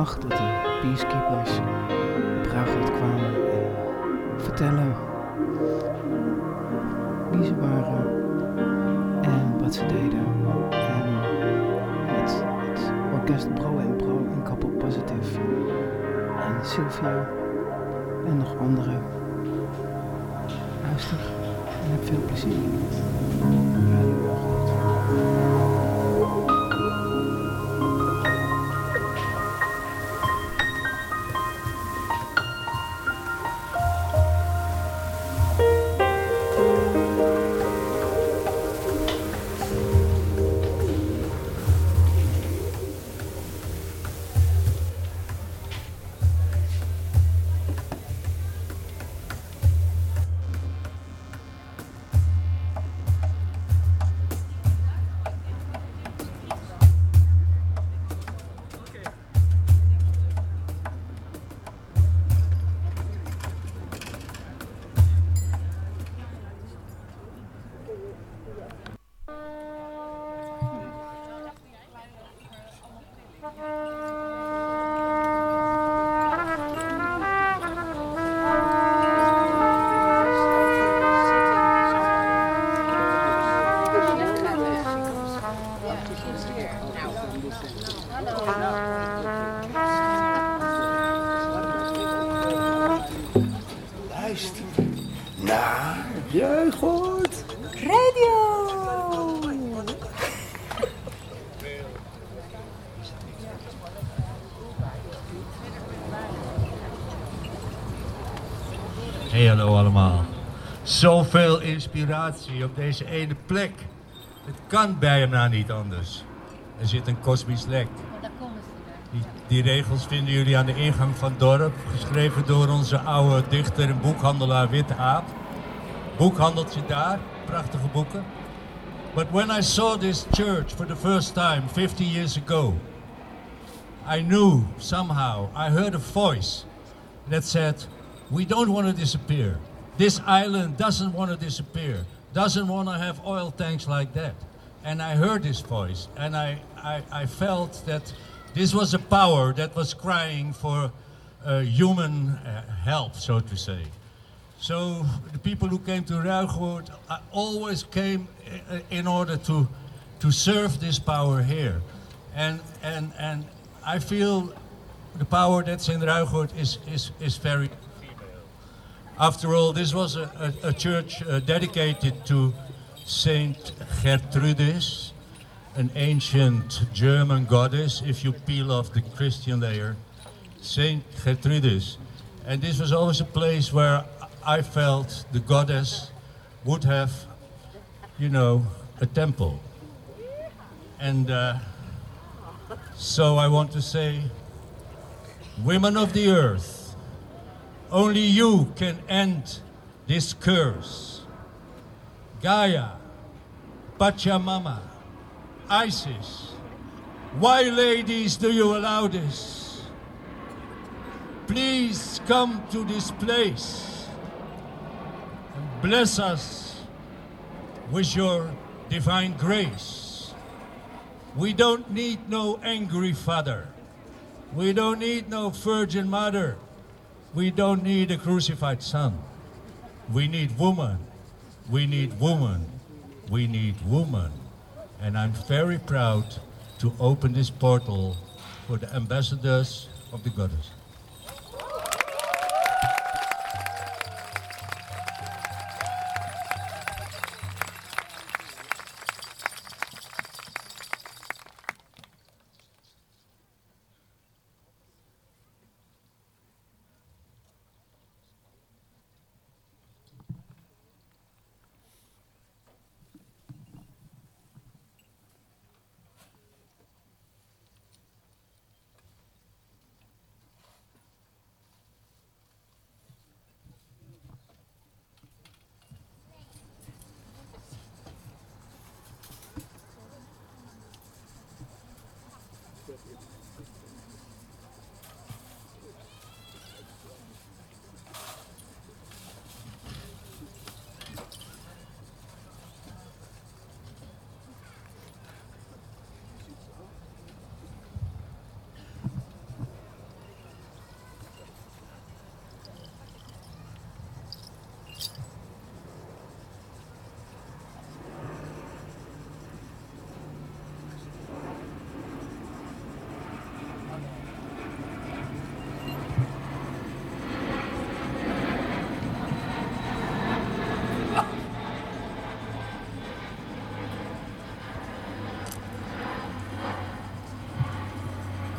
dag dat de peacekeepers op kwamen en vertellen wie ze waren en wat ze deden. En met het orkest Bro en Bro en Couple Positive en Sylvia en nog andere. Luister en heb veel plezier. Inspiratie op deze ene plek. Het kan bijna niet anders. Er zit een kosmisch lek. Die, die regels vinden jullie aan de ingang van het dorp. Geschreven door onze oude dichter en boekhandelaar Witte Aap. Boekhandeltje daar, prachtige boeken. But when I saw this church for the first time 50 years ago, I knew somehow, I heard a voice that said, We don't want to disappear. This island doesn't want to disappear, doesn't want to have oil tanks like that. And I heard this voice, and I, I, I felt that this was a power that was crying for uh, human uh, help, so to say. So the people who came to Ruigoord uh, always came uh, in order to, to serve this power here. And, and, and I feel the power that's in Ruigoord is, is, is very. After all, this was a, a, a church uh, dedicated to Saint Gertrudis, an ancient German goddess, if you peel off the Christian layer. Saint Gertrudis. And this was always a place where I felt the goddess would have, you know, a temple. And uh, so I want to say, women of the earth, only you can end this curse. Gaia, Pachamama, Isis, why, ladies, do you allow this? Please come to this place and bless us with your divine grace. We don't need no angry father. We don't need no virgin mother. We don't need a crucified son. We need woman. We need woman. We need woman. And I'm very proud to open this portal for the ambassadors of the goddess.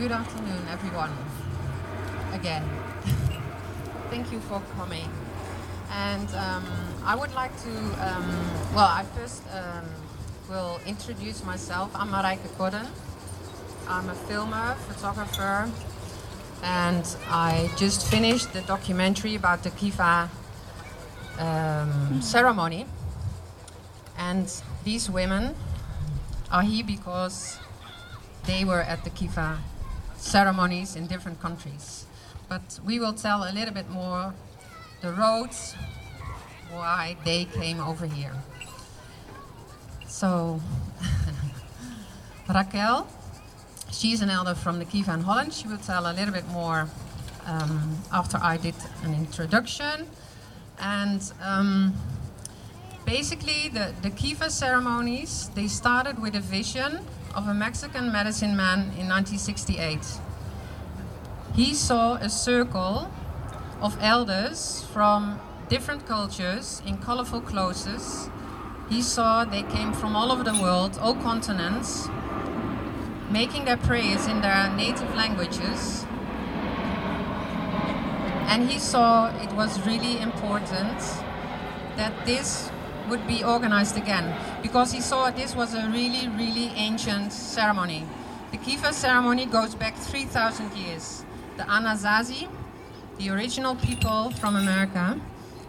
Good afternoon, everyone. Again, thank you for coming. And um, I would like to, um, well, I first um, will introduce myself. I'm Marijke Kodden. I'm a filmer, photographer, and I just finished the documentary about the Kiva um, ceremony. And these women are here because they were at the Kiva ceremonies in different countries. But we will tell a little bit more the roads, why they came over here. So, Raquel, she's an elder from the Kiva in Holland. She will tell a little bit more um, after I did an introduction. And um, basically, the, the Kiva ceremonies, they started with a vision of a Mexican medicine man in 1968. He saw a circle of elders from different cultures in colorful clothes. He saw they came from all over the world, all continents, making their prayers in their native languages. And he saw it was really important that this would be organized again because he saw this was a really, really ancient ceremony. The Kiva ceremony goes back 3,000 years. The Anasazi, the original people from America,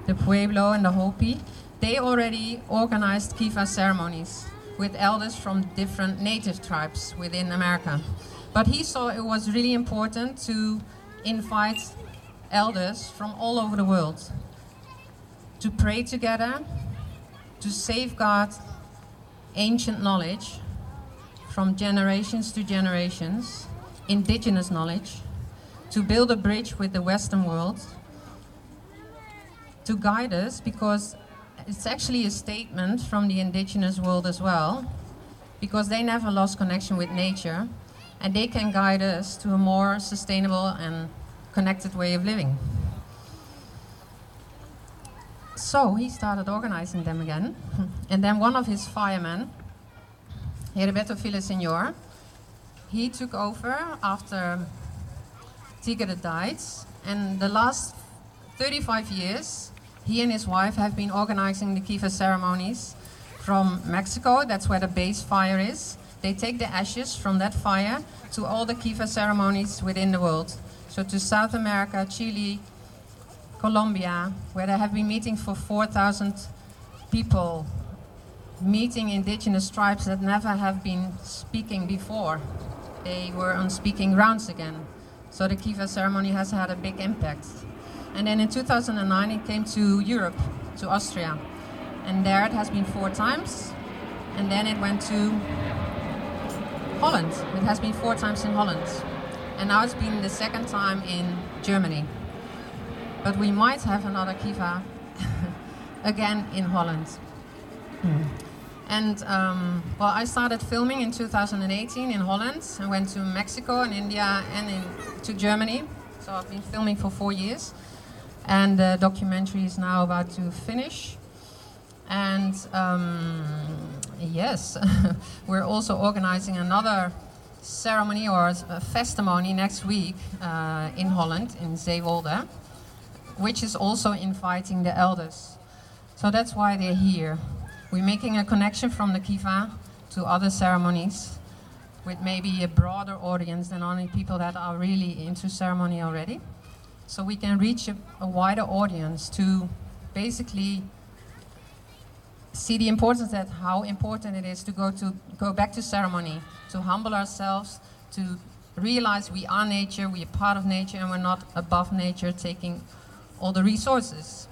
the Pueblo and the Hopi, they already organized Kiva ceremonies with elders from different native tribes within America. But he saw it was really important to invite elders from all over the world to pray together, to safeguard ancient knowledge from generations to generations, indigenous knowledge, to build a bridge with the Western world, to guide us because it's actually a statement from the indigenous world as well, because they never lost connection with nature and they can guide us to a more sustainable and connected way of living. So he started organizing them again. And then one of his firemen, Heriberto Villaseñor, he took over after Tigre died. And the last 35 years, he and his wife have been organizing the Kiva ceremonies from Mexico. That's where the base fire is. They take the ashes from that fire to all the Kiva ceremonies within the world. So to South America, Chile, Colombia, where they have been meeting for 4,000 people, meeting indigenous tribes that never have been speaking before. They were on speaking rounds again. So the Kiva ceremony has had a big impact. And then in 2009 it came to Europe, to Austria. And there it has been four times. And then it went to Holland. It has been four times in Holland. And now it's been the second time in Germany. But we might have another Kiva again in Holland. Mm. And um, well, I started filming in 2018 in Holland. I went to Mexico and India and in, to Germany. So I've been filming for four years. And the documentary is now about to finish. And um, yes, we're also organizing another ceremony or a festimony next week uh, in Holland, in Zeewolde which is also inviting the elders. So that's why they're here. We're making a connection from the Kiva to other ceremonies with maybe a broader audience than only people that are really into ceremony already. So we can reach a, a wider audience to basically see the importance that how important it is to go to go back to ceremony, to humble ourselves, to realize we are nature, we are part of nature, and we're not above nature, taking all the resources.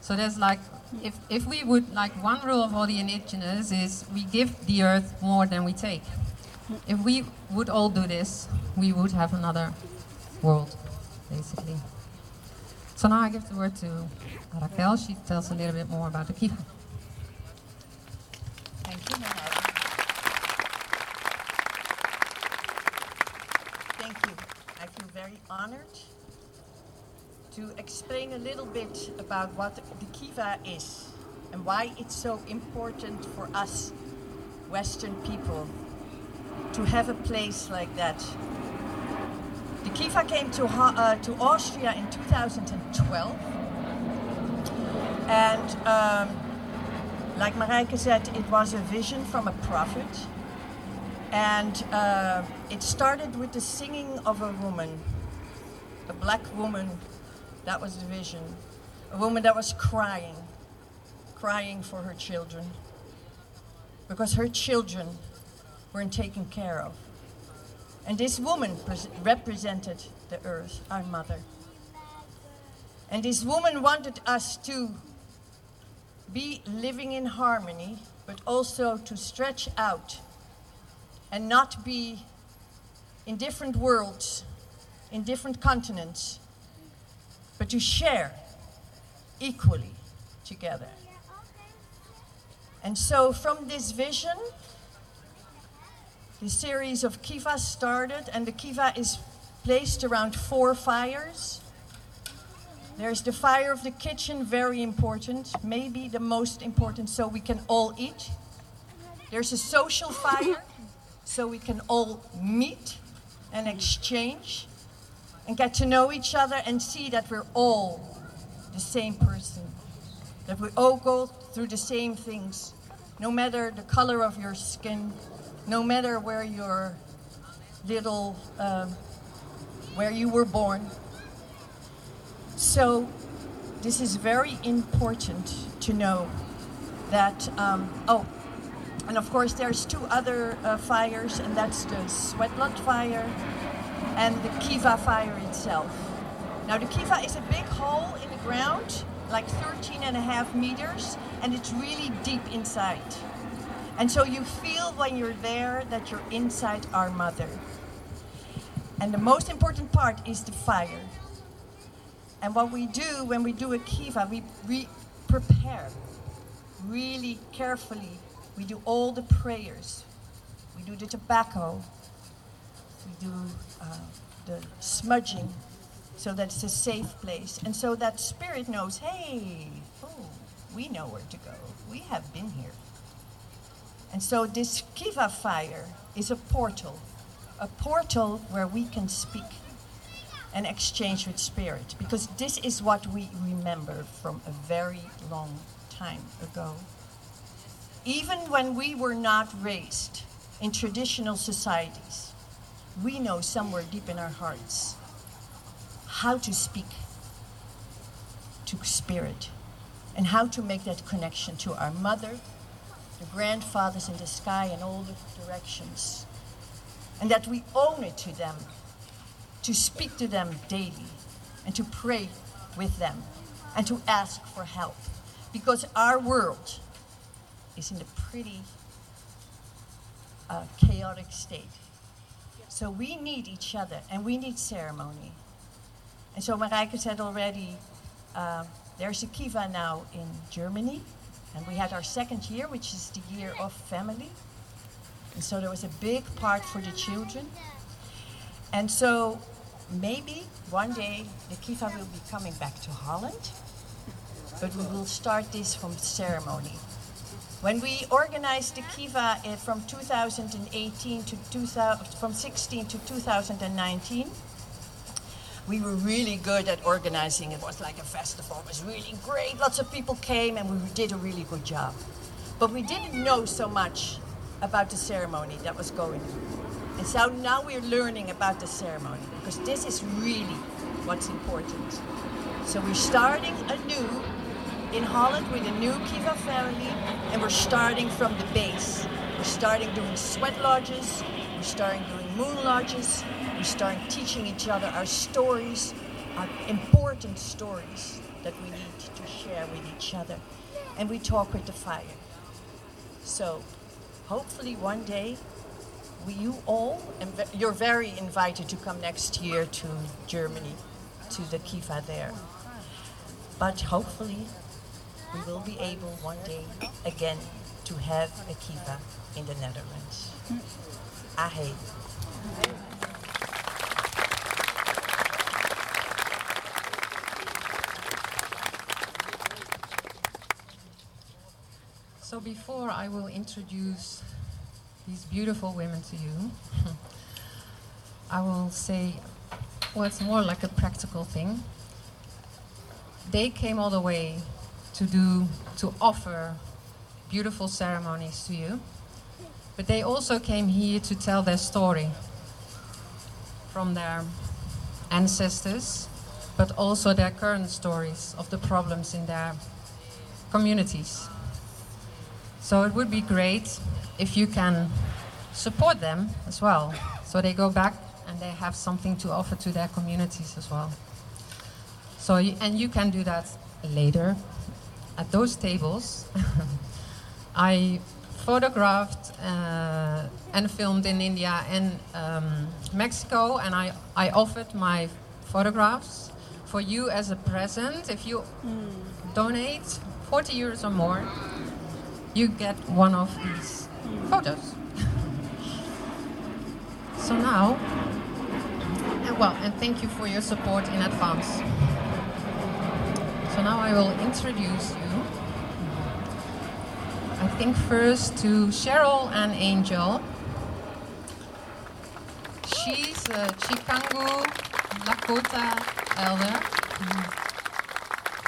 So there's like, if, if we would, like one rule of all the indigenous is we give the earth more than we take. If we would all do this, we would have another world, basically. So now I give the word to Raquel. She tells a little bit more about the Kiva. Thank you, Thank you. I feel very honored to explain a little bit about what the Kiva is and why it's so important for us Western people to have a place like that. The Kiva came to, uh, to Austria in 2012. And um, like Marijke said, it was a vision from a prophet. And uh, it started with the singing of a woman, a black woman. That was the vision. A woman that was crying, crying for her children. Because her children weren't taken care of. And this woman represented the earth, our mother. And this woman wanted us to be living in harmony, but also to stretch out and not be in different worlds, in different continents, but to share equally together. And so, from this vision, the series of kiva started, and the kiva is placed around four fires. There's the fire of the kitchen, very important, maybe the most important, so we can all eat. There's a social fire, so we can all meet and exchange and get to know each other and see that we're all the same person, that we all go through the same things, no matter the color of your skin, no matter where your little, um, where you were born. So this is very important to know that, um, oh, and of course there's two other uh, fires, and that's the Sweat lodge fire and the Kiva fire itself. Now the Kiva is a big hole in the ground, like 13 and a half meters, and it's really deep inside. And so you feel when you're there that you're inside our mother. And the most important part is the fire. And what we do when we do a kiva, we, we prepare really carefully. We do all the prayers. We do the tobacco. We do uh, the smudging so that it's a safe place. And so that spirit knows, hey, oh, we know where to go. We have been here. And so this Kiva fire is a portal, a portal where we can speak and exchange with spirit, because this is what we remember from a very long time ago. Even when we were not raised in traditional societies, we know somewhere deep in our hearts how to speak to spirit and how to make that connection to our mother the grandfathers in the sky in all the directions. And that we own it to them, to speak to them daily, and to pray with them, and to ask for help. Because our world is in a pretty uh, chaotic state. So we need each other, and we need ceremony. And so Marijke said already, uh, there's a kiva now in Germany, and we had our second year, which is the year of family. And so there was a big part for the children. And so maybe one day the Kiva will be coming back to Holland, but we will start this from ceremony. When we organized the Kiva uh, from 2018 to 2000, from 16 to 2019, we were really good at organizing. It was like a festival. It was really great. Lots of people came and we did a really good job. But we didn't know so much about the ceremony that was going on. And so now we're learning about the ceremony because this is really what's important. So we're starting anew in Holland with the new Kiva family and we're starting from the base. We're starting doing sweat lodges, we're starting doing moon lodges, we start teaching each other our stories, our important stories that we need to share with each other. And we talk with the fire. So hopefully one day we, you all, and you're very invited to come next year to Germany, to the Kiva there. But hopefully we will be able one day again to have a Kiva in the Netherlands. Hmm. Ahe. So before I will introduce these beautiful women to you, I will say well, it's more like a practical thing. They came all the way to do, to offer beautiful ceremonies to you. But they also came here to tell their story from their ancestors, but also their current stories of the problems in their communities. So it would be great if you can support them as well. So they go back and they have something to offer to their communities as well. So, and you can do that later at those tables. I photographed uh, and filmed in India and um, Mexico, and I, I offered my photographs for you as a present. If you mm. donate 40 euros or more, you get one of these mm. photos. so now, well, and thank you for your support in advance. So now I will introduce you I think first to Cheryl and Angel. She's a Sicangu Lakota elder mm-hmm,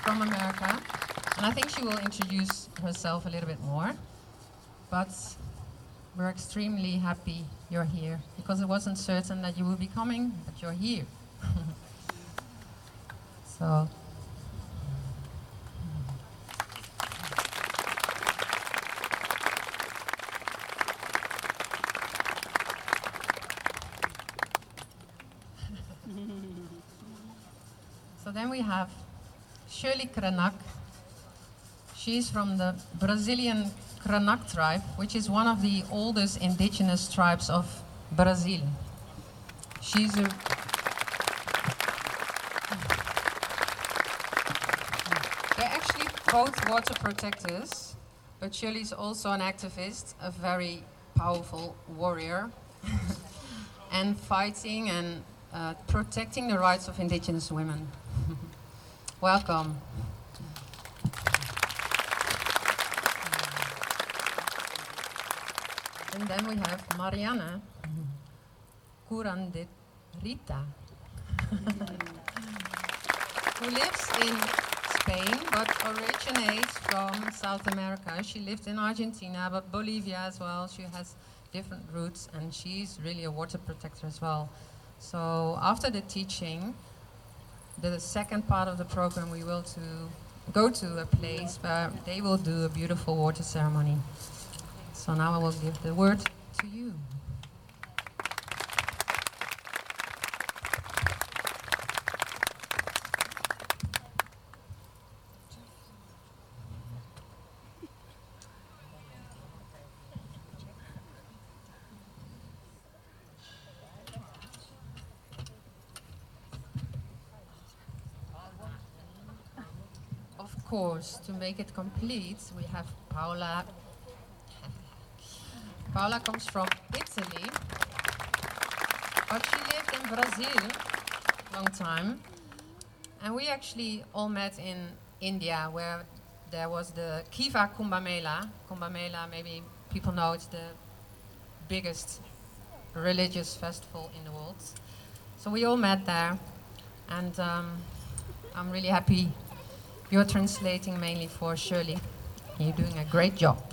from America. And I think she will introduce herself a little bit more. But we're extremely happy you're here because it wasn't certain that you will be coming, but you're here. so then we have Shirley Krenak. She's from the Brazilian Krenak tribe, which is one of the oldest indigenous tribes of Brazil. She's a They're actually both water protectors, but Shirley's also an activist, a very powerful warrior, and fighting and uh, protecting the rights of indigenous women. Welcome. And then we have Mariana Curandit Rita, who lives in Spain but originates from South America. She lived in Argentina, but Bolivia as well. She has different roots, and she's really a water protector as well. So after the teaching, the second part of the program, we will to go to a place where they will do a beautiful water ceremony. So now I will give the word to you. Course, to make it complete, we have Paola. Paola comes from Italy, but she lived in Brazil a long time. And we actually all met in India, where there was the Kiva Kumbh Mela. Kumbh Mela, maybe people know it's the biggest religious festival in the world. So we all met there, and um, I'm really happy you're translating mainly for Shirley. You're doing a great job.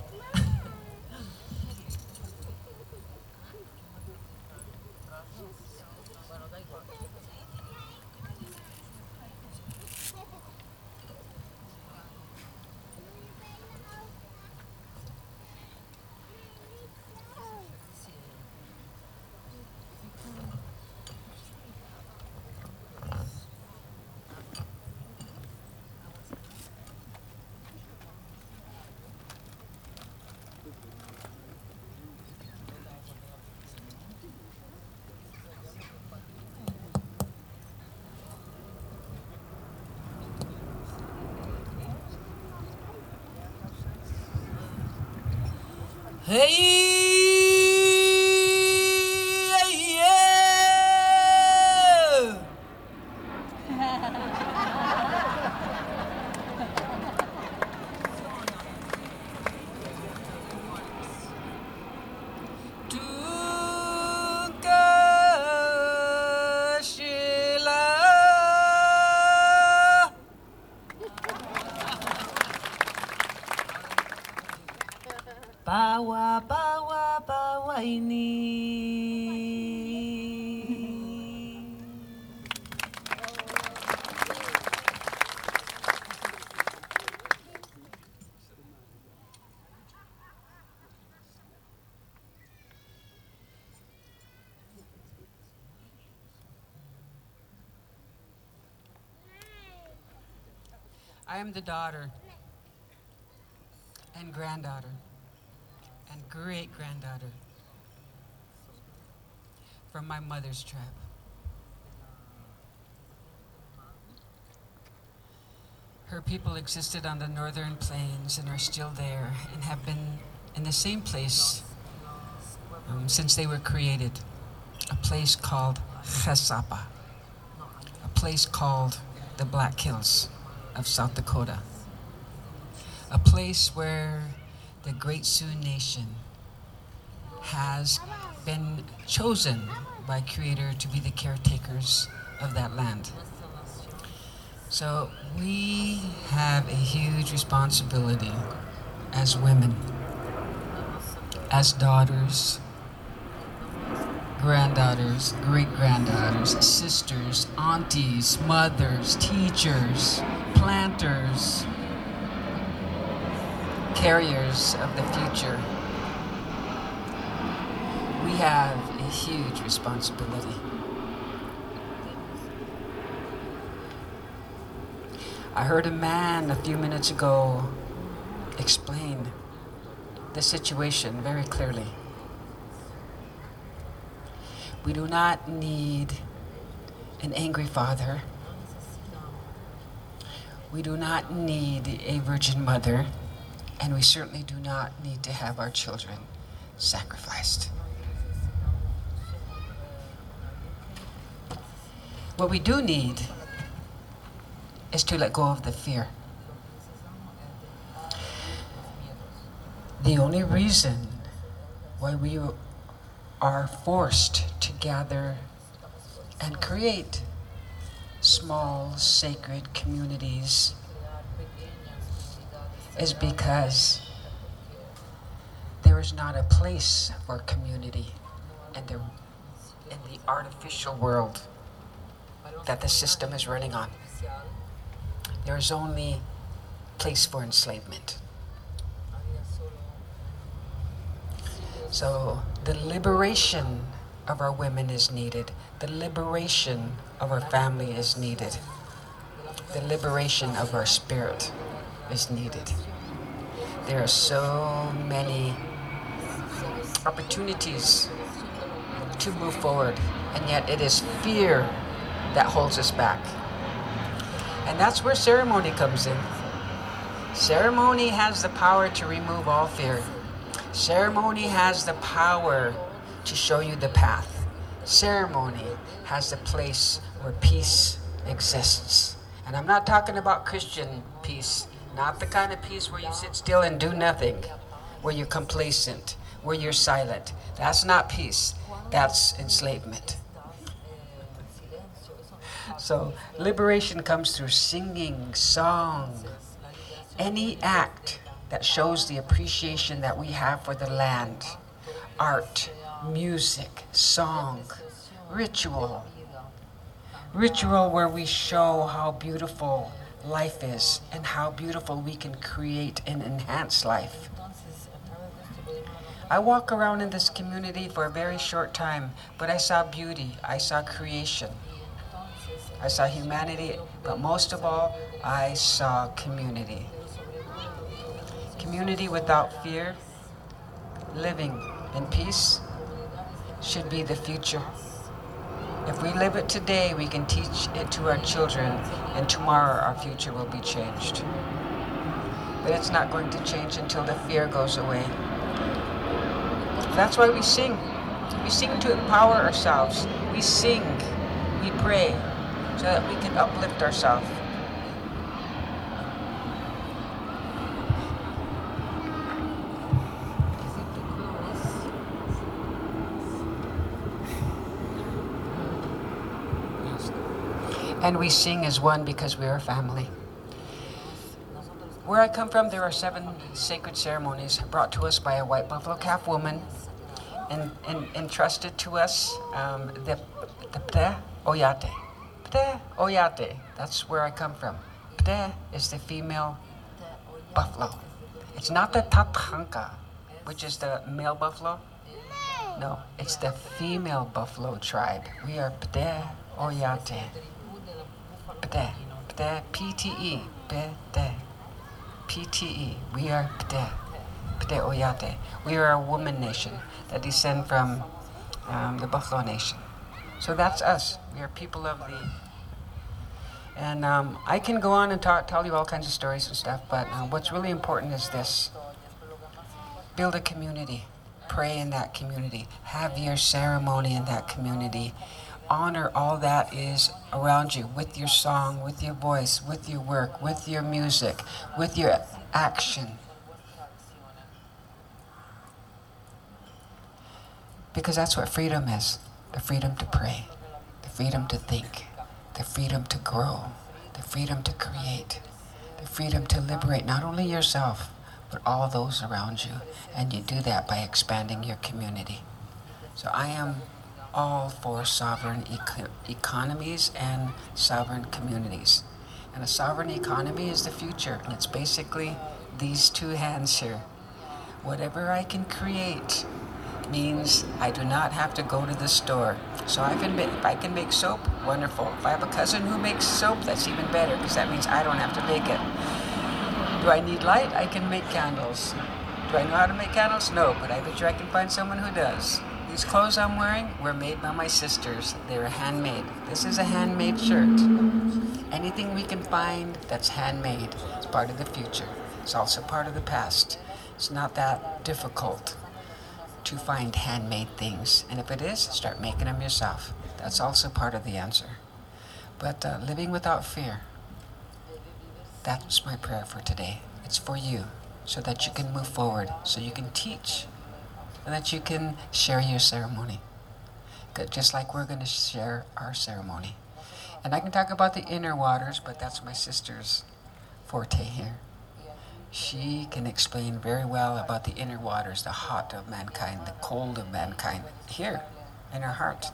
I am the daughter and granddaughter and great granddaughter from my mother's tribe. Her people existed on the northern plains and are still there and have been in the same place um, since they were created. A place called He Sapa, a place called the Black Hills of South Dakota, a place where the Great Sioux Nation has been chosen by Creator to be the caretakers of that land. So we have a huge responsibility as women, as daughters, granddaughters, great granddaughters, sisters, aunties, mothers, teachers, planters, carriers of the future. We have a huge responsibility. I heard a man a few minutes ago explain the situation very clearly. We do not need an angry father. We do not need a virgin mother. And we certainly do not need to have our children sacrificed. What we do need is to let go of the fear. The only reason why we are forced to gather and create small sacred communities is because there is not a place for community in the, in the artificial world that the system is running on. There is only place for enslavement. So the liberation of our women is needed. The liberation of our family is needed. The liberation of our spirit is needed. There are so many opportunities to move forward, and yet it is fear that holds us back. And that's where ceremony comes in. Ceremony has the power to remove all fear. Ceremony has the power to show you the path. Ceremony has the place where peace exists. And I'm not talking about Christian peace, not the kind of peace where you sit still and do nothing, where you're complacent, where you're silent. That's not peace, that's enslavement. So, liberation comes through singing, song, any act that shows the appreciation that we have for the land, art, music, song, ritual. Ritual where we show how beautiful life is and how beautiful we can create and enhance life. I walk around in this community for a very short time, but I saw beauty, I saw creation, I saw humanity, but most of all, I saw community. Community without fear, living in peace, should be the future. If we live it today, we can teach it to our children, and tomorrow our future will be changed. But it's not going to change until the fear goes away. That's why we sing. We sing to empower ourselves. We sing, we pray, so that we can uplift ourselves. And we sing as one because we are a family. Where I come from, there are seven sacred ceremonies brought to us by a white buffalo calf woman and, en, entrusted to us um, the, the Pte Oyate. Pte Oyate, that's where I come from. Pte is the female buffalo. It's not the Tatanka, which is the male buffalo. No, it's the female buffalo tribe. We are Pte Oyate. Pte. Pte. P-T-E. We are Pte. Pte Oyate. We are a woman nation that descend from um, the Buffalo Nation. So that's us. We are people of the. And um, I can go on and talk, tell you all kinds of stories and stuff, but uh, what's really important is this build a community, pray in that community, have your ceremony in that community. Honor all that is around you with your song, with your voice, with your work, with your music, with your action. Because that's what freedom is the freedom to pray, the freedom to think, the freedom to grow, the freedom to create, the freedom to liberate not only yourself, but all those around you. And you do that by expanding your community. So I am all for sovereign eco- economies and sovereign communities. And a sovereign economy is the future, and it's basically these two hands here. Whatever I can create means I do not have to go to the store. So I can make, if I can make soap, wonderful. If I have a cousin who makes soap, that's even better because that means I don't have to make it. Do I need light? I can make candles. Do I know how to make candles? No, but I bet you I can find someone who does. These clothes I'm wearing were made by my sisters. They were handmade. This is a handmade shirt. Anything we can find that's handmade is part of the future. It's also part of the past. It's not that difficult to find handmade things. And if it is, start making them yourself. That's also part of the answer. But uh, living without fear, that's my prayer for today. It's for you, so that you can move forward, so you can teach, that you can share your ceremony. Just like we're going to share our ceremony. And I can talk about the inner waters, but that's my sister's forte here. She can explain very well about the inner waters, the hot of mankind, the cold of mankind, here in her heart.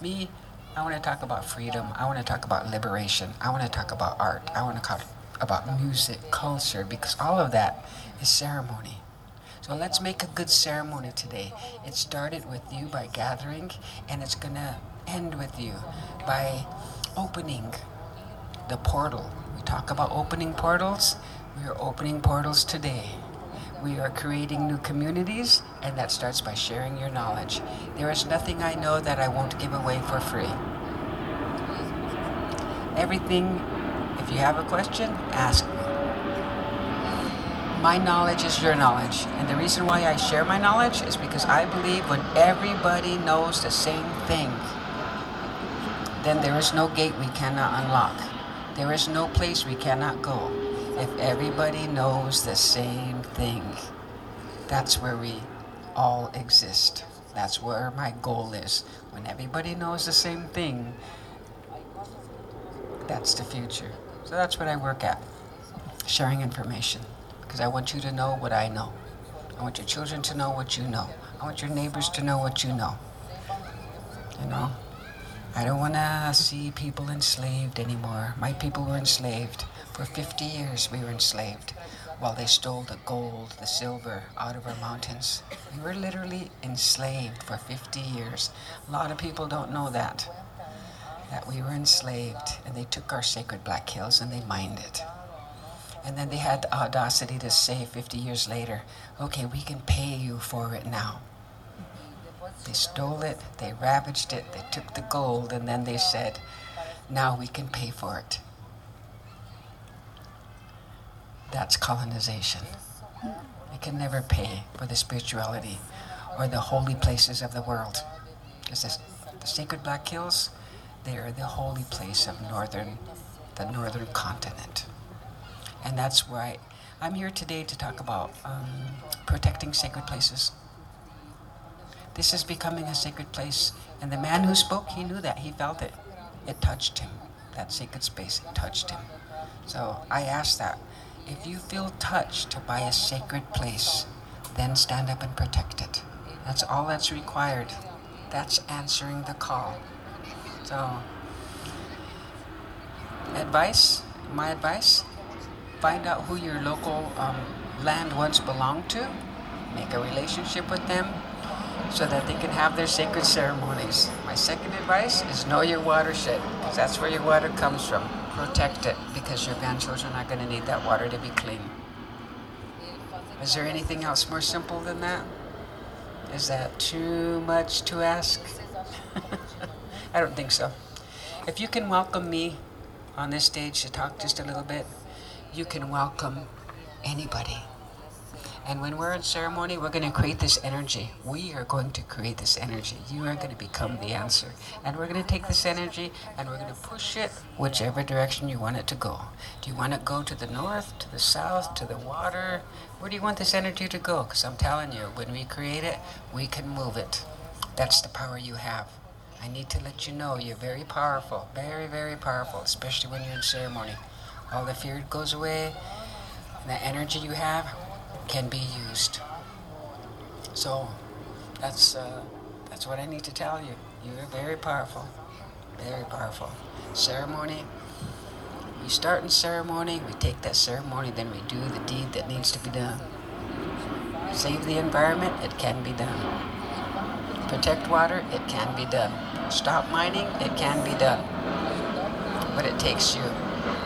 Me, I want to talk about freedom. I want to talk about liberation. I want to talk about art. I want to talk about music, culture, because all of that is ceremony. So let's make a good ceremony today. It started with you by gathering, and it's going to end with you by opening the portal. We talk about opening portals. We are opening portals today. We are creating new communities, and that starts by sharing your knowledge. There is nothing I know that I won't give away for free. Everything, if you have a question, ask me. My knowledge is your knowledge, and the reason why I share my knowledge is because I believe when everybody knows the same thing, then there is no gate we cannot unlock. There is no place we cannot go if everybody knows the same thing, that's where we all exist. That's where my goal is. When everybody knows the same thing, that's the future. So that's what I work at sharing information. Because I want you to know what I know. I want your children to know what you know. I want your neighbors to know what you know. You know? I don't want to see people enslaved anymore. My people were enslaved. For 50 years, we were enslaved while they stole the gold, the silver out of our mountains. We were literally enslaved for 50 years. A lot of people don't know that. That we were enslaved and they took our sacred Black Hills and they mined it. And then they had the audacity to say 50 years later, okay, we can pay you for it now. They stole it, they ravaged it, they took the gold, and then they said, now we can pay for it. That's colonization. We can never pay for the spirituality or the holy places of the world. Because the sacred Black Hills, they are the holy place of northern, the northern continent. And that's why I'm here today to talk about um, protecting sacred places. This is becoming a sacred place. And the man who spoke, he knew that. He felt it. It touched him. That sacred space, touched him. So I ask that if you feel touched by a sacred place, then stand up and protect it. That's all that's required. That's answering the call. So, advice, my advice, find out who your local um, land once belonged to, make a relationship with them so that they can have their sacred ceremonies. My second advice is know your watershed, because that's where your water comes from. Protect it, because your grandchildren are going to need that water to be clean. Is there anything else more simple than that? Is that too much to ask? I don't think so. If you can welcome me on this stage to talk just a little bit, you can welcome anybody. And when we're in ceremony, we're going to create this energy. We are going to create this energy. You are going to become the answer. And we're going to take this energy and we're going to push it whichever direction you want it to go. Do you want it to go to the north, to the south, to the water? Where do you want this energy to go? Because I'm telling you, when we create it, we can move it. That's the power you have. I need to let you know you're very powerful, very, very powerful, especially when you're in ceremony. All the fear goes away, and the energy you have can be used. So that's uh, that's what I need to tell you. You're very powerful, very powerful. Ceremony. We start in ceremony. We take that ceremony, then we do the deed that needs to be done. Save the environment. It can be done. Protect water. It can be done. Stop mining. It can be done. But it takes you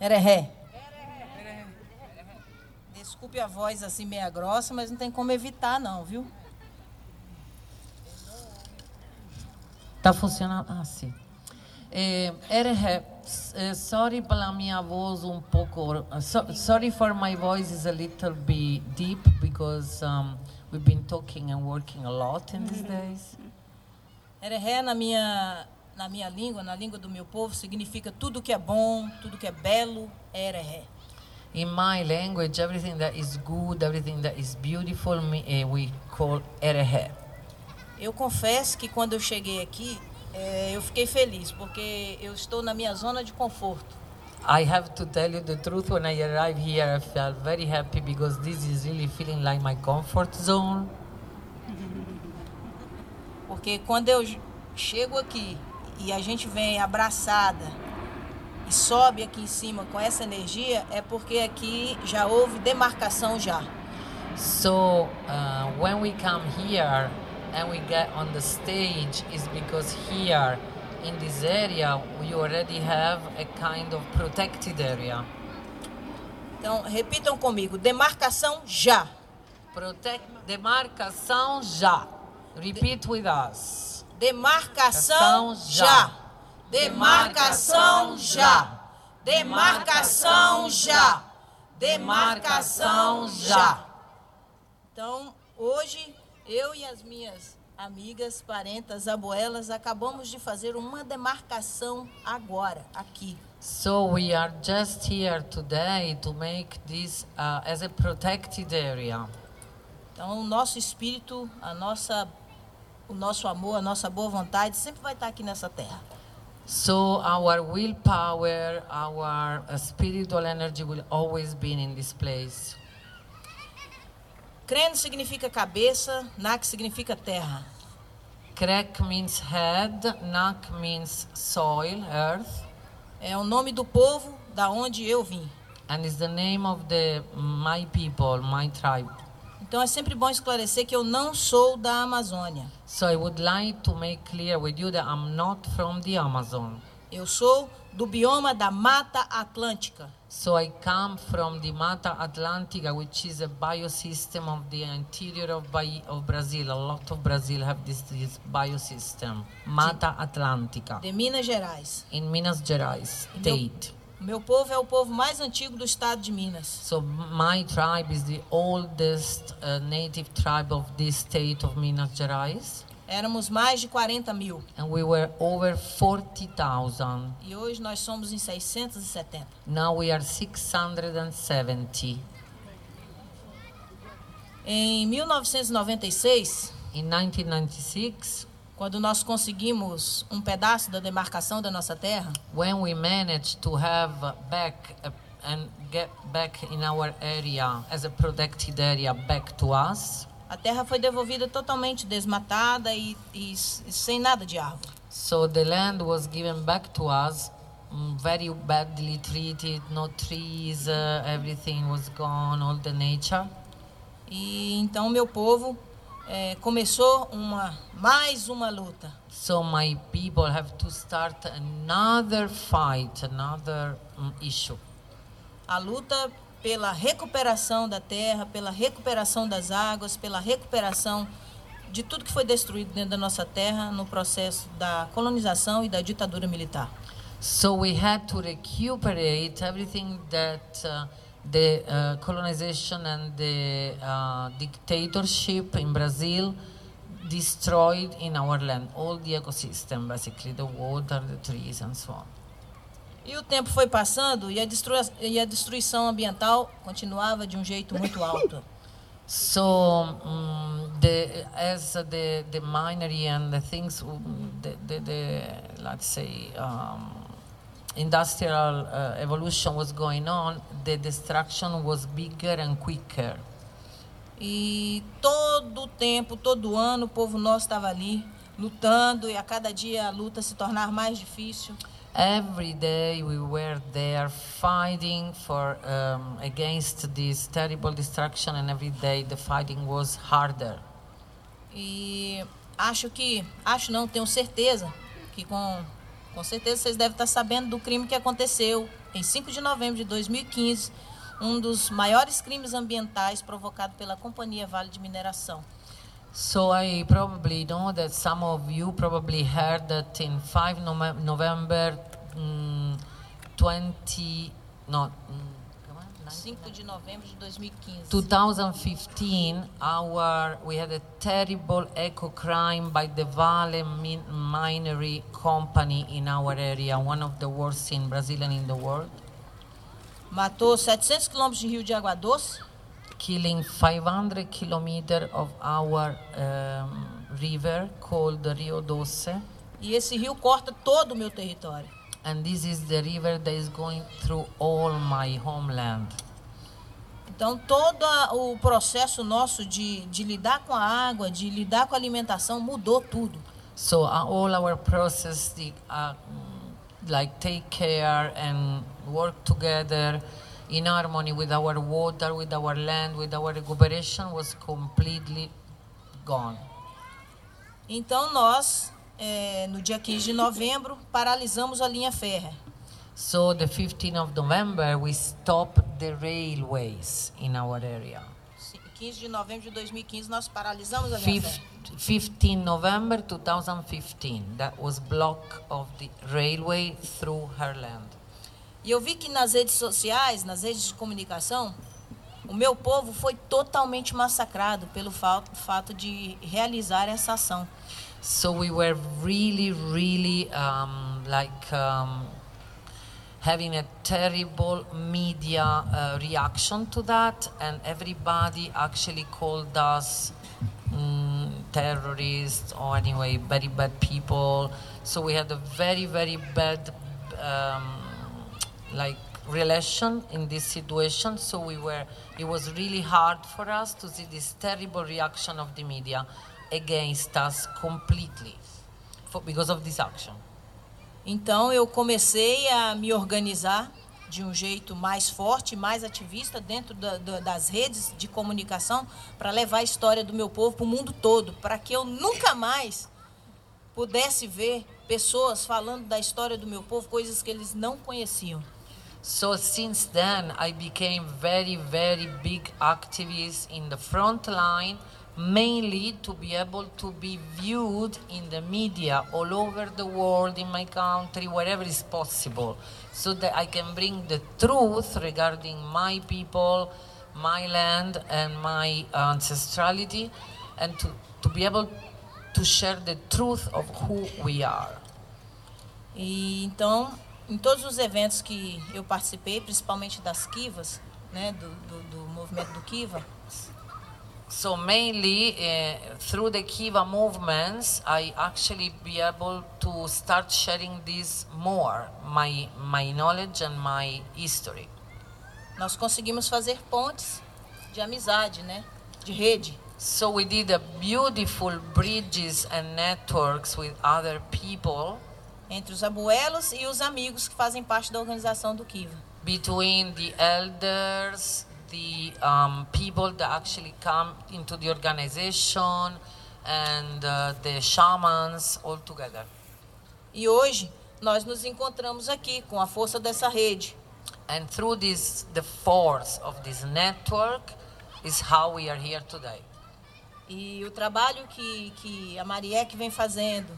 Ereré. Desculpe a voz assim meia grossa, mas não tem como evitar não, viu? Tá funcionando? Ah, sim. Eh, Erhe, eh, sorry pela minha voz um pouco. so, sorry for my voice is a little bit deep because um, we've been talking and working a lot in these days. Erhe na minha na minha língua, na língua do meu povo, significa tudo que é bom, tudo que é belo, é Erhe. In my language, everything that is good, everything that is beautiful, eh, we call Erhe. Eu confesso que quando eu cheguei aqui, eh, eu fiquei feliz, porque eu estou na minha zona de conforto. I have to tell you the truth, when I arrived here, I felt very happy because this is really feeling like my comfort zone. Porque quando eu chego aqui e a gente vem abraçada e sobe aqui em cima com essa energia, é porque aqui já houve demarcação já. So uh, when we come here and we get on the stage, is because here in this area we already have a kind of protected area. Então repitam comigo: demarcação já. Protect, demarcação já. Repeat with us. Demarcação já. Demarcação já. Demarcação já. Demarcação já. Então, hoje, eu e as minhas amigas, parentas, abuelas, acabamos de fazer uma demarcação agora, aqui. So we are just here today to make this uh, as a protected area. Então, o nosso espírito, a nossa, o nosso amor, a nossa boa vontade sempre vai estar aqui nessa terra. So our willpower, our uh, spiritual energy will always be in this place. Kreno significa cabeça, Nak significa terra. Krek means head, Nak means soil, earth. É o nome do povo da onde eu vim. And is the name of the my people, my tribe. Então é sempre bom esclarecer que eu não sou da Amazônia. So I would like to make clear with you that I'm not from the Amazon. Eu sou do bioma da Mata Atlântica. So I come from the Mata Atlantica, which is a biosystem of the interior of, Bahia, of Brazil. A lot of Brazil have this, this biosystem. Mata Atlântica. De Minas Gerais. In Minas Gerais state. Meu povo é o povo mais antigo do estado de Minas. So my tribe is the oldest uh, native tribe of this state of Minas Gerais, Éramos mais de 40 mil. and we were over 40,000. E hoje nós somos em 670. Now we are 670. Em 1996, In 1996, quando nós conseguimos um pedaço da demarcação da nossa terra, when we managed to have back uh, and get back in our area as a protected area back to us, a terra foi devolvida totalmente desmatada e, e e sem nada de árvore. so the land was given back to us mm, very badly treated, no trees, uh, everything was gone, all the nature. E então meu povo eh, começou uma mais uma luta. So my people have to start another fight, another issue. A luta pela recuperação da terra, pela recuperação das águas, pela recuperação de tudo que foi destruído dentro da nossa terra no processo da colonização e da ditadura militar. So we had to recuperate everything that uh, the uh, colonization and the uh, dictatorship in Brazil destroyed in our land, all the ecosystem, basically the water, the trees, and so on. E o tempo foi passando e a, destrua- e a destruição ambiental continuava de um jeito muito alto. So um, the as the the minery and the things, the, the, the let's say um, industrial uh, evolution was going on, the destruction was bigger and quicker. E todo o tempo, todo ano, o povo nosso estava ali lutando e a cada dia a luta se tornar mais difícil. Every day we were there fighting for um, against this terrible destruction, and every day the fighting was harder. E acho que, acho não, tenho certeza que com, com certeza vocês devem estar sabendo do crime que aconteceu em 5 de novembro de 2015, um dos maiores crimes ambientais provocado pela Companhia Vale de Mineração. So I probably know that some of you probably heard that in 5 Nove- November mm, 20 no 5 de novembro de 2015. 2015 our we had a terrible eco crime by the Vale Min- Minery Company in our area, one of the worst in Brazil and in the world, Matou 700 quilômetros de rio de água doce, killing 500 kilometers of our um, river called the Rio Doce. e esse rio corta todo o meu território. And this is the river that is going through all my homeland. Então, todo o processo nosso de, de lidar com a água, de lidar com a alimentação, mudou tudo. So uh, all our process, the, uh, like take care and work together in harmony with our water, with our land, with our recuperation was completely gone. Então, nós, eh, no dia 15 de novembro, paralisamos a linha férrea. So the 15th of November, we stopped the railways in our area. Sim, 15 de novembro de 2015, nós paralisamos a linha férrea. 15 November 2015, that was block of the railway through her land. E eu vi que nas redes sociais, nas redes de comunicação, o meu povo foi totalmente massacrado pelo fa- fato de realizar essa ação. So we were really, really um, like um, having a terrible media uh, reaction to that, and everybody actually called us mm, terrorists or anyway very bad people. So we had a very, very bad um, like relation in this situation. So we were. It was really hard for us to see this terrible reaction of the media against us completely for, because of this action. Então eu comecei a me organizar de um jeito mais forte, mais ativista dentro da- da- das redes de comunicação para levar a história do meu povo para o mundo todo, para que eu nunca mais pudesse ver pessoas falando da história do meu povo, coisas que eles não conheciam. So since then, I became very, very big activist in the front line, mainly to be able to be viewed in the media all over the world, in my country, wherever is possible, so that I can bring the truth regarding my people, my land, and my ancestrality, and to, to be able to share the truth of who we are. E então, em todos os eventos que eu participei, principalmente das Kivas, né, do, do, do movimento do Kiva, So mainly uh, through the Kiva movements, I actually be able to start sharing this more, my my knowledge and my history. nós conseguimos fazer pontes de amizade, né, de rede. So we did a beautiful bridges and networks with other people entre os abuelos e os amigos que fazem parte da organização do Kiva. between the elders, the um, people that actually come into the organization, and uh, the shamans all together. E hoje nós nos encontramos aqui com a força dessa rede. And through this, the force of this network is how we are here today. E o trabalho que, que a Mariette vem fazendo,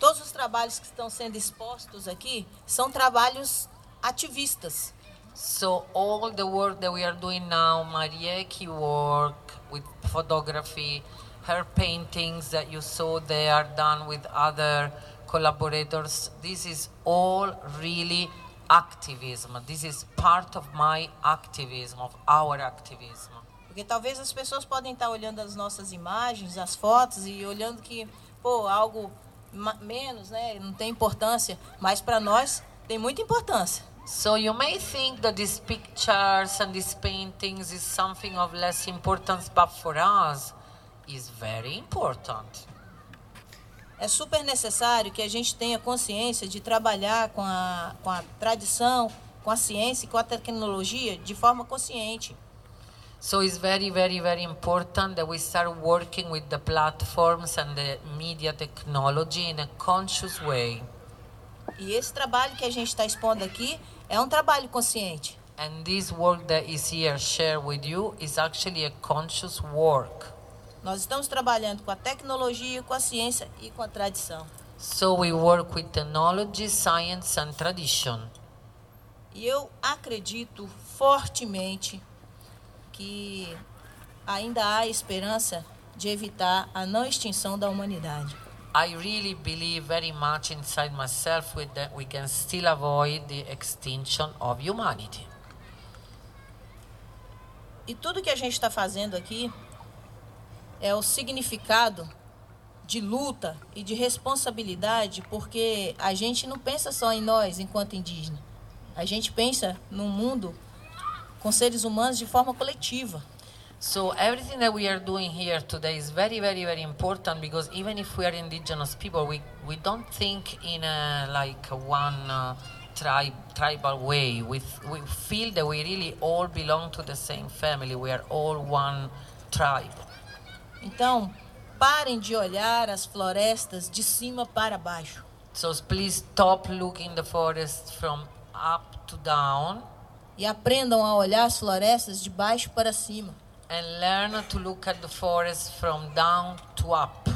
todos os trabalhos que estão sendo expostos aqui, são trabalhos ativistas. So all the work that we are doing now, Marieki work with photography, her paintings that you saw they are done with other collaborators. This is all really activism. This is part of my activism, of our activism. Porque talvez as pessoas podem estar olhando as nossas imagens, as fotos e olhando que, pô, algo menos, né, não tem importância, mas para nós tem muita importância. So you may think that these pictures and these paintings is something of less importance, but for us, is very important. É super necessário que a gente tenha consciência de trabalhar com a, com a tradição, com a ciência e com a tecnologia de forma consciente. So it's very, very, very important that we start working with the platforms and the media technology in a conscious way. E esse trabalho que a gente está expondo aqui é um trabalho consciente. And this work that is here shared with you is actually a conscious work. Nós estamos trabalhando com a tecnologia, com a ciência e com a tradição. So we work with technology, science, and tradition. E eu acredito fortemente que ainda há esperança de evitar a não extinção da humanidade. I really believe very much inside myself that we can still avoid the extinction of humanity. E tudo que a gente está fazendo aqui é o significado de luta e de responsabilidade, porque a gente não pensa só em nós enquanto indígena. A gente pensa num mundo com seres humanos de forma coletiva. So everything that we are doing here today is very, very, very important because even if we are indigenous people, we, we don't think in a, like one uh, tribe, tribal way. We, we feel that we really all belong to the same family. We are all one tribe. Então, parem de olhar as florestas de cima para baixo. So please stop looking the forest from up to down E aprendam a olhar as florestas de baixo para cima. And learn to look at the forest from down to up.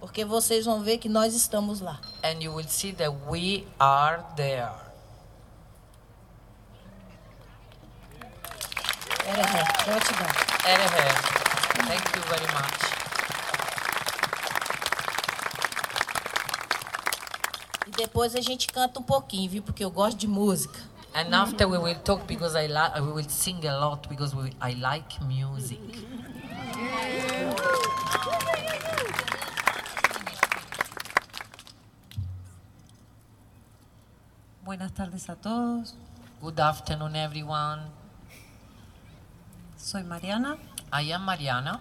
Porque vocês vão ver que nós estamos lá. And you will see that we are there. Gratidão. Erehe. Thank you very much. E depois a gente canta um pouquinho, viu? Porque eu gosto de música. And after we will talk because I like we will sing a lot because we, I like music. Buenas tardes a todos. Good afternoon everyone. Soy Mariana. I am Mariana.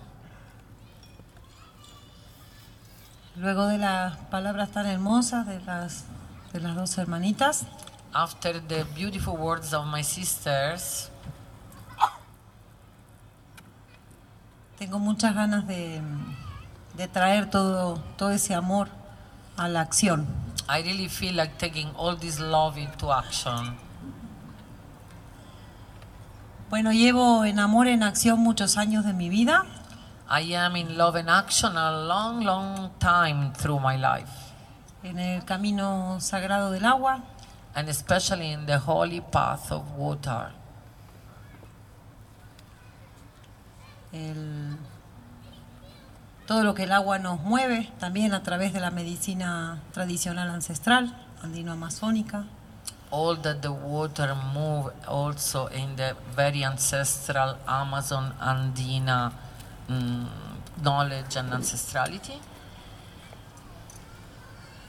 Luego de las palabras tan hermosas de las, de las dos hermanitas, After the beautiful words of my sisters, tengo muchas ganas de, de traer todo, todo ese amor a la acción. I really feel like taking all this love into action. Bueno, llevo en amor en acción muchos años de mi vida. I am in love and action a long, long time through my life. En el camino sagrado del agua, and especially in the holy path of water. El, todo lo que el agua nos mueve, también a través de la medicina tradicional ancestral, andino-amazónica. All that the water move also in the very ancestral Amazon Andina um, knowledge and ancestrality.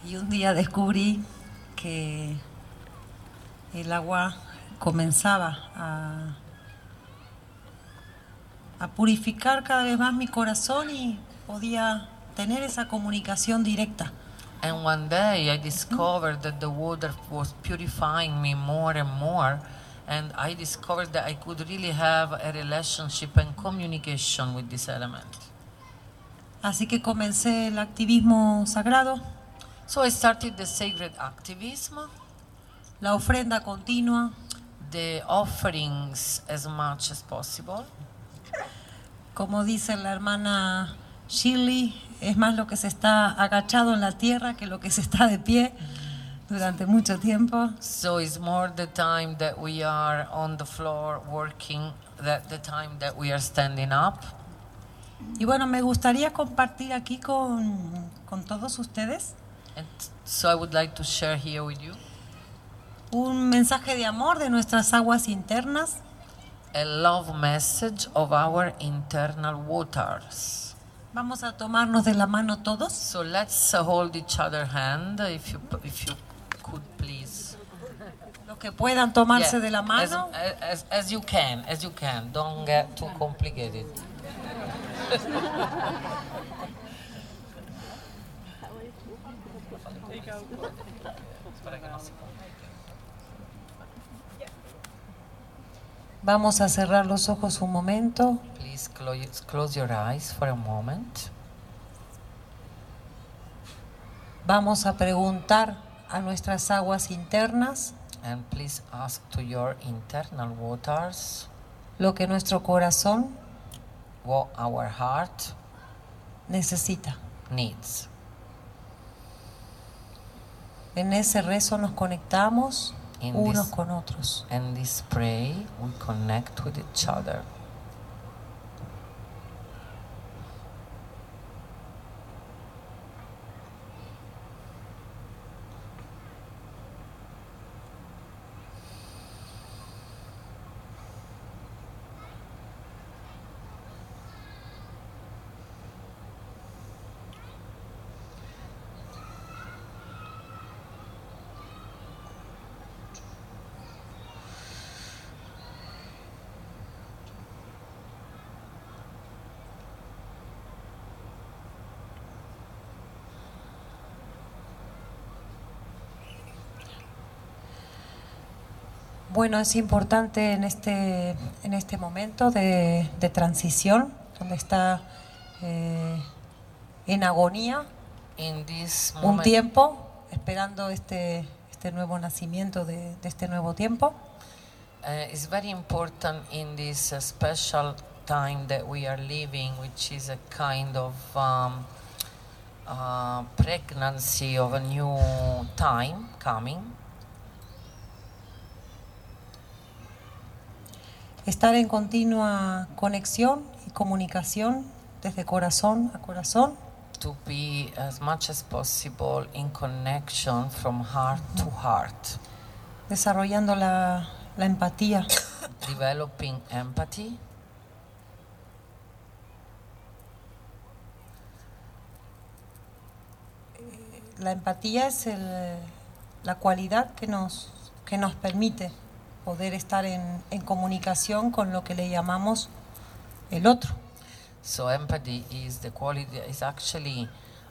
Y un día descubrí que el agua comenzaba a, a purificar cada vez más mi corazón y podía tener esa comunicación directa. And one day I discovered that the water was purifying me more and more, and I discovered that I could really have a relationship and communication with this element. Así que comencé el activismo sagrado. So I started the sacred activism. La ofrenda continua. The offerings as much as possible. Como dice la hermana Shirley, es más lo que se está agachado en la tierra que lo que se está de pie durante mucho tiempo. So it's more the time that we are on the floor working that the time that we are standing up. Y bueno, me gustaría compartir aquí con, con todos ustedes. And so I would like to share here with you un mensaje de amor de nuestras aguas internas. A love message of our internal waters. Vamos a tomarnos de la mano todos. So let's hold each other hand if you if you could please. Los que puedan tomarse Yeah, de la mano. As, as, as you can, as you can. Don't get too complicated. Vamos a cerrar los ojos un momento. Please close, close your eyes for a moment. Vamos a preguntar a nuestras aguas internas And please ask to your internal waters lo que nuestro corazón what our heart necesita. needs. En ese rezo nos conectamos In unos this- con otros. And this pray, we connect with each other. Bueno, es importante en este, en este momento de, de transición, donde está eh, en agonía un tiempo, esperando este, este nuevo nacimiento de, de este nuevo tiempo. uh, it's very important in this uh, special time that we are living, which is a kind of um, uh, pregnancy of a new time coming. Estar en continua conexión y comunicación desde corazón a corazón. to be as much as possible in connection from heart to heart, desarrollando la, la empatía, developing empathy, La empatía es el- la cualidad que nos, que nos permite poder estar en, en comunicación con lo que le llamamos el otro. So empathy is the quality that is actually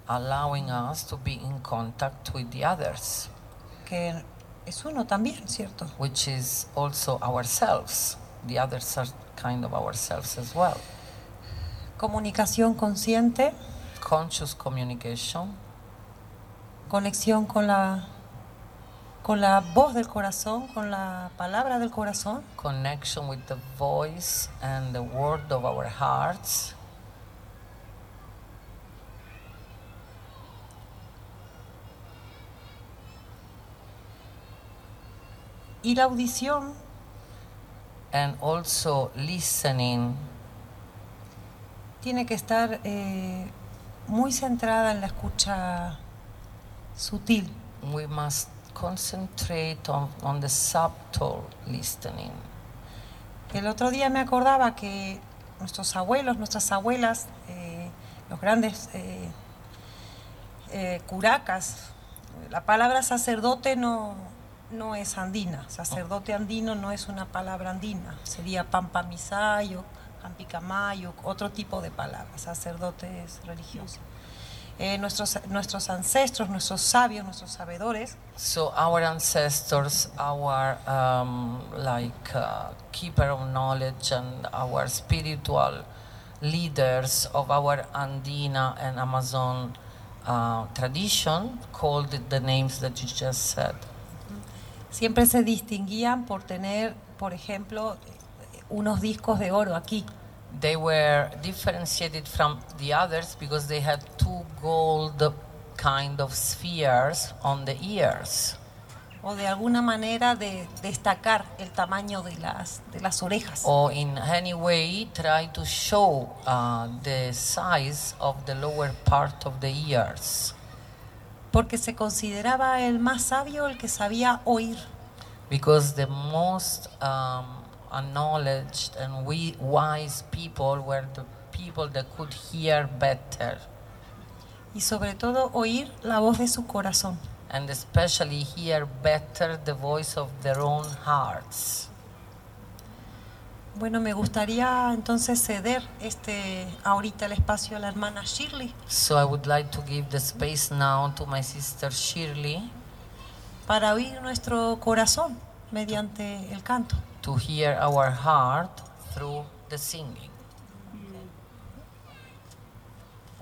allowing us to be in contact with the others, que es uno también, ¿cierto? which is also ourselves. The others are kind of ourselves as well. Comunicación consciente, Conscious communication, conexión con la, con la voz del corazón, con la palabra del corazón. Connection with the voice and the word of our hearts. Y la audición. And also listening. Tiene que estar eh, muy centrada en la escucha sutil. We must concentrate on, on the subtle listening. El otro día me acordaba que nuestros abuelos, nuestras abuelas, eh, los grandes eh, eh, curacas, la palabra sacerdote no, no es andina, sacerdote andino no es una palabra andina, sería pampamisayo, pampicamayo, otro tipo de palabra, sacerdote es religioso. Eh, nuestros, nuestros ancestros, nuestros sabios, nuestros sabedores, So our ancestors, our um, like uh, keeper of knowledge, and our spiritual leaders of our Andina and Amazon uh, tradition called the names that you just said. siempre se distinguían por tener, por ejemplo, unos discos de oro aquí. They were differentiated from the others because they had two gold kind of spheres on the ears. o de alguna manera de destacar el tamaño de las, de las orejas. or in any way try to show uh, the size of the lower part of the ears Porque se consideraba el más sabio el que sabía oír. because the most um, acknowledged and we, wise people were the people that could hear better Y sobre todo oír la voz de su corazón. and especially hear better the voice of their own hearts. Bueno, me gustaría entonces ceder este ahorita el espacio a la hermana Shirley So I would like to give the space now to my sister Shirley para oír nuestro corazón mediante el canto. To hear our heart through the singing.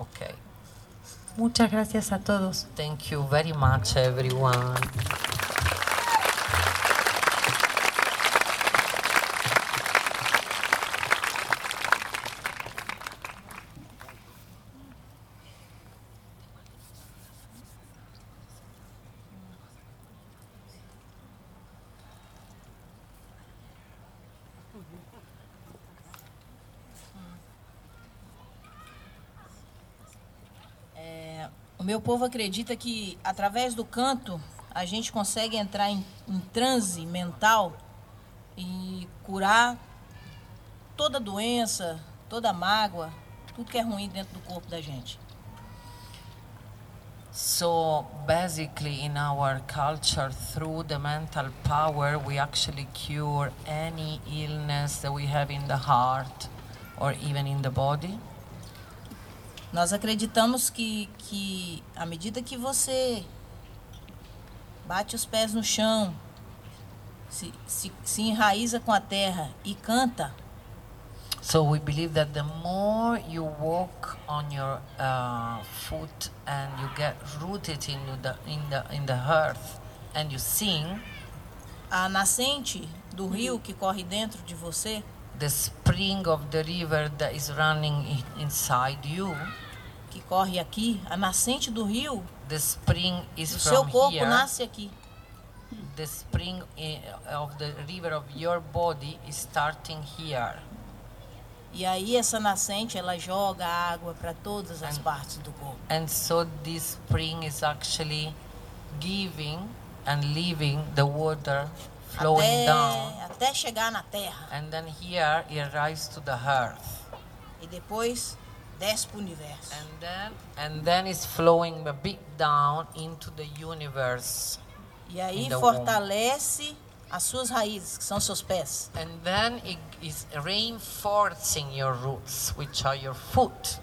Okay. Muchas gracias a todos. Thank you very much, everyone. Meu povo acredita que através do canto a gente consegue entrar em, em transe mental e curar toda doença, toda mágoa, tudo que é ruim dentro do corpo da gente. So basically, in our culture, through the mental power, we actually cure any illness that we have in the heart or even in the body. Nós acreditamos que, que à medida que você bate os pés no chão, se, se, se enraiza com a terra e canta, So we believe that the more you walk on your uh, foot and you get rooted in the in the in the earth and you sing, a nascente do rio que corre dentro de você the spring of the river that is running inside you, que corre aqui, a nascente do rio, the spring is o seu corpo here. nasce aqui. The spring i- of the river of your body is starting here. E aí essa nascente ela joga água para todas as And- partes do corpo. And so this spring is actually giving and leaving the water flowing Até, down. até chegar na terra. And then here it arrives to the earth. E depois desce para o universo. And then and then it's flowing a bit down into the universe. E aí the womb. fortalece as suas raízes, que são seus pés. And then it is reinforcing your roots, which are your foot.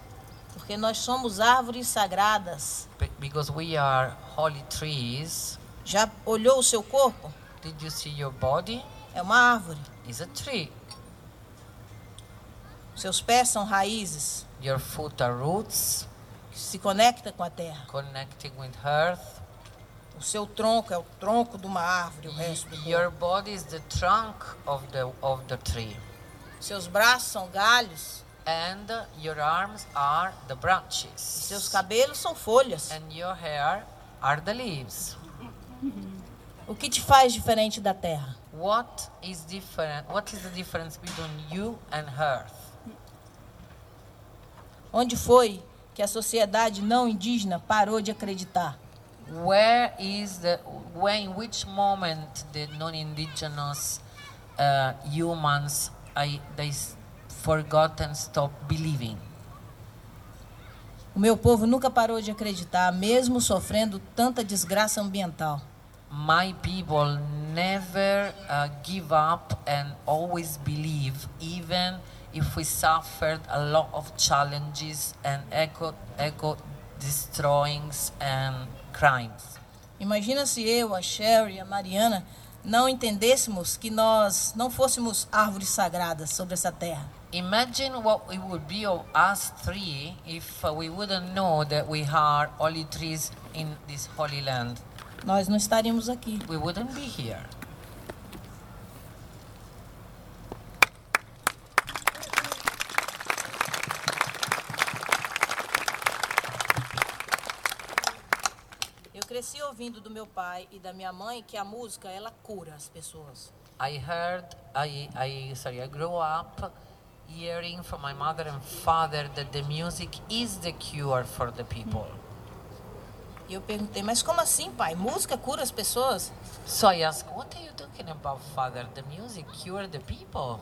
Porque nós somos árvores sagradas. Be- Because we are holy trees. Já olhou o seu corpo? Did you see your body? É uma árvore. Is a tree. Seus pés são raízes Your foot are roots que se conecta com a terra. connecting with earth. O seu tronco é o tronco de uma árvore, o resto do Your corpo. body is the trunk of the of the tree. Seus braços são galhos. And your arms are the E branches. seus cabelos são folhas. And your hair are the leaves. O que te faz diferente da terra? What is different? What is the difference between you and earth? Onde foi que a sociedade não indígena parou de acreditar? Where is the when in which moment the non-indigenous uh, humans I, they s- forgot and stopped believing? O meu povo nunca parou de acreditar, mesmo sofrendo tanta desgraça ambiental. My people never uh, give up and always believe, even if we suffered a lot of challenges and eco, eco destroyings and crimes. Imagina se eu, a Sherry a Mariana não entendêssemos que nós não fôssemos árvores sagradas sobre essa terra. Imagine what it would be of us three if we wouldn't know that we are holy trees in this holy land. Nós não estaríamos aqui. We wouldn't be here. Eu cresci ouvindo do meu pai e da minha mãe que a música ela cura as pessoas. I heard, I, I, sorry, I grew up hearing from my mother and father that the music is the cure for the people. E eu perguntei, mas como assim, pai? Música cura as pessoas? So I asked, what are you talking about, father? The music cure the people?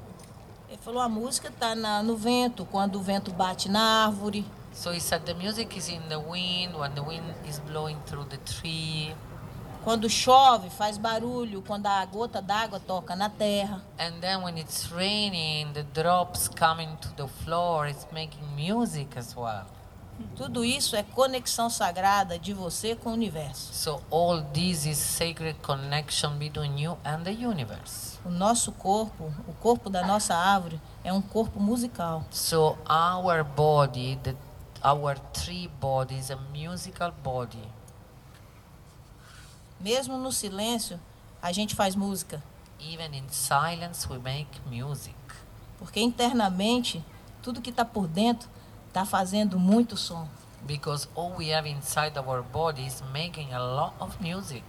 Ele falou, a música está no vento, quando o vento bate na árvore, So he said the music is in the wind, when the wind is blowing through the tree, quando chove faz barulho, quando a gota d'água toca na terra. and then when it's raining, the drops coming to the floor, it's making music as well. Tudo isso é conexão sagrada de você com o universo. So all this is sacred connection between you and the universe. O nosso corpo, o corpo da nossa árvore, é um corpo musical. So our body, the, our tree body is a musical body. Mesmo no silêncio, a gente faz música, Even in silence, we make music. porque internamente tudo que está por dentro está fazendo muito som. Because all we have inside our body is making a lot of music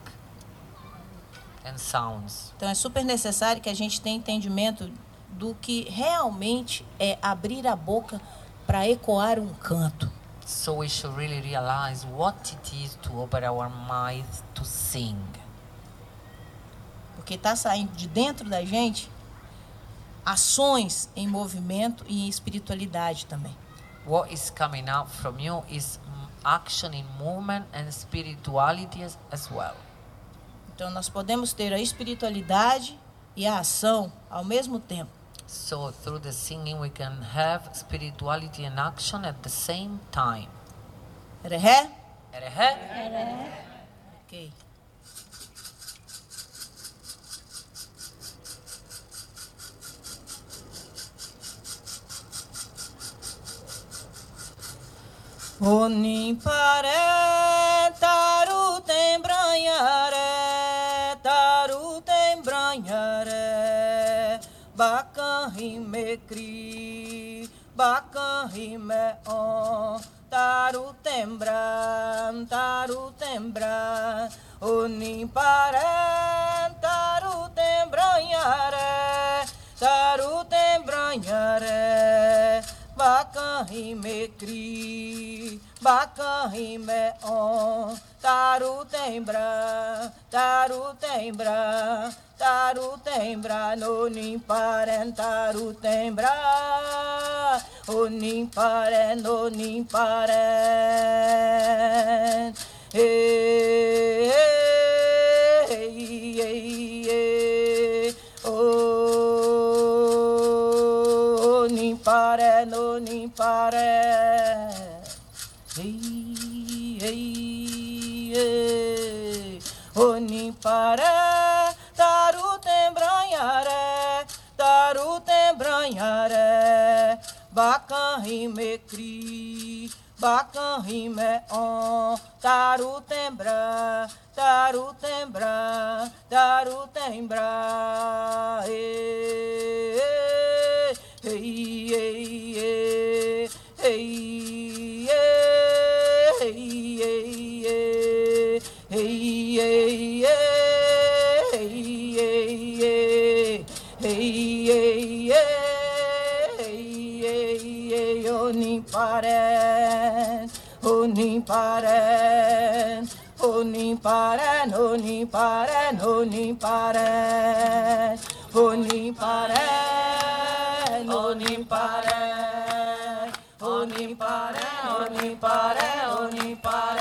and sounds. Então é super necessário que a gente tenha entendimento do que realmente é abrir a boca para ecoar um canto. So we should really realize what it is to open our mouth to sing. Porque está saindo de dentro da gente ações em movimento e em espiritualidade também. What is coming out from you is action in movement and spirituality as, as well. Então nós podemos ter a espiritualidade e a ação ao mesmo tempo. So through the singing, we can have spirituality and action at the same time. Erehé? Erehé? Oni pare taru tembranhare, taru tembranhare, bacan rime mecri, bacan rime on, taru tembran, taru tembran, oni pare taru tembranhare, taru tembranhare bacan rimecri, bacan rimeon, taru tembra, taru tembra, taru tembra, no nimparen, taru tembra, o nimparen, no nimparen. Ei, ei, paré. Ei, ei, ei. Onim paré, taru tembranharé, taru tembranharé. Bacan rime cri, bacan rime on, taru tembran, taru tembran, taru tembran. Ei, ei. ei. hey, hey, hey, hey, hey, hey. Oniparen, Oniparen, Oniparen, Oniparen, Oniparen, Oniparen. ni para.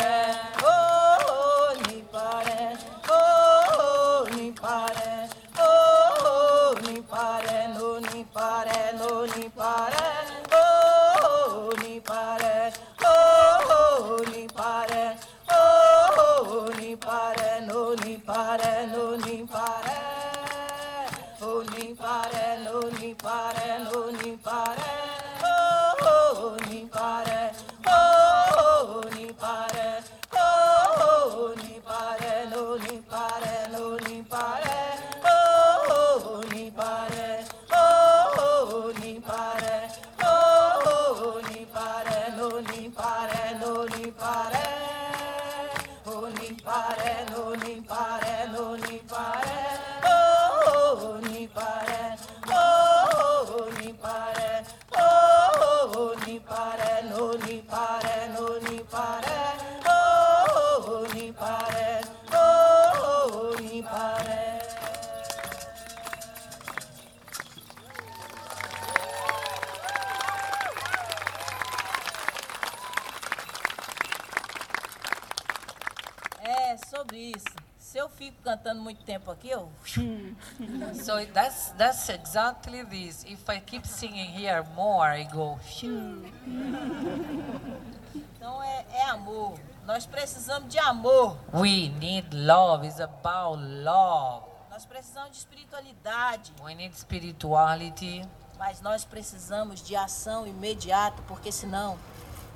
Cantando muito tempo aqui, eu. So that's that's exactly this. If I keep singing here more, I go. Então é, é amor. Nós precisamos de amor. We need love. It's about love. Nós precisamos de espiritualidade. We need spirituality. Mas nós precisamos de ação imediata, porque senão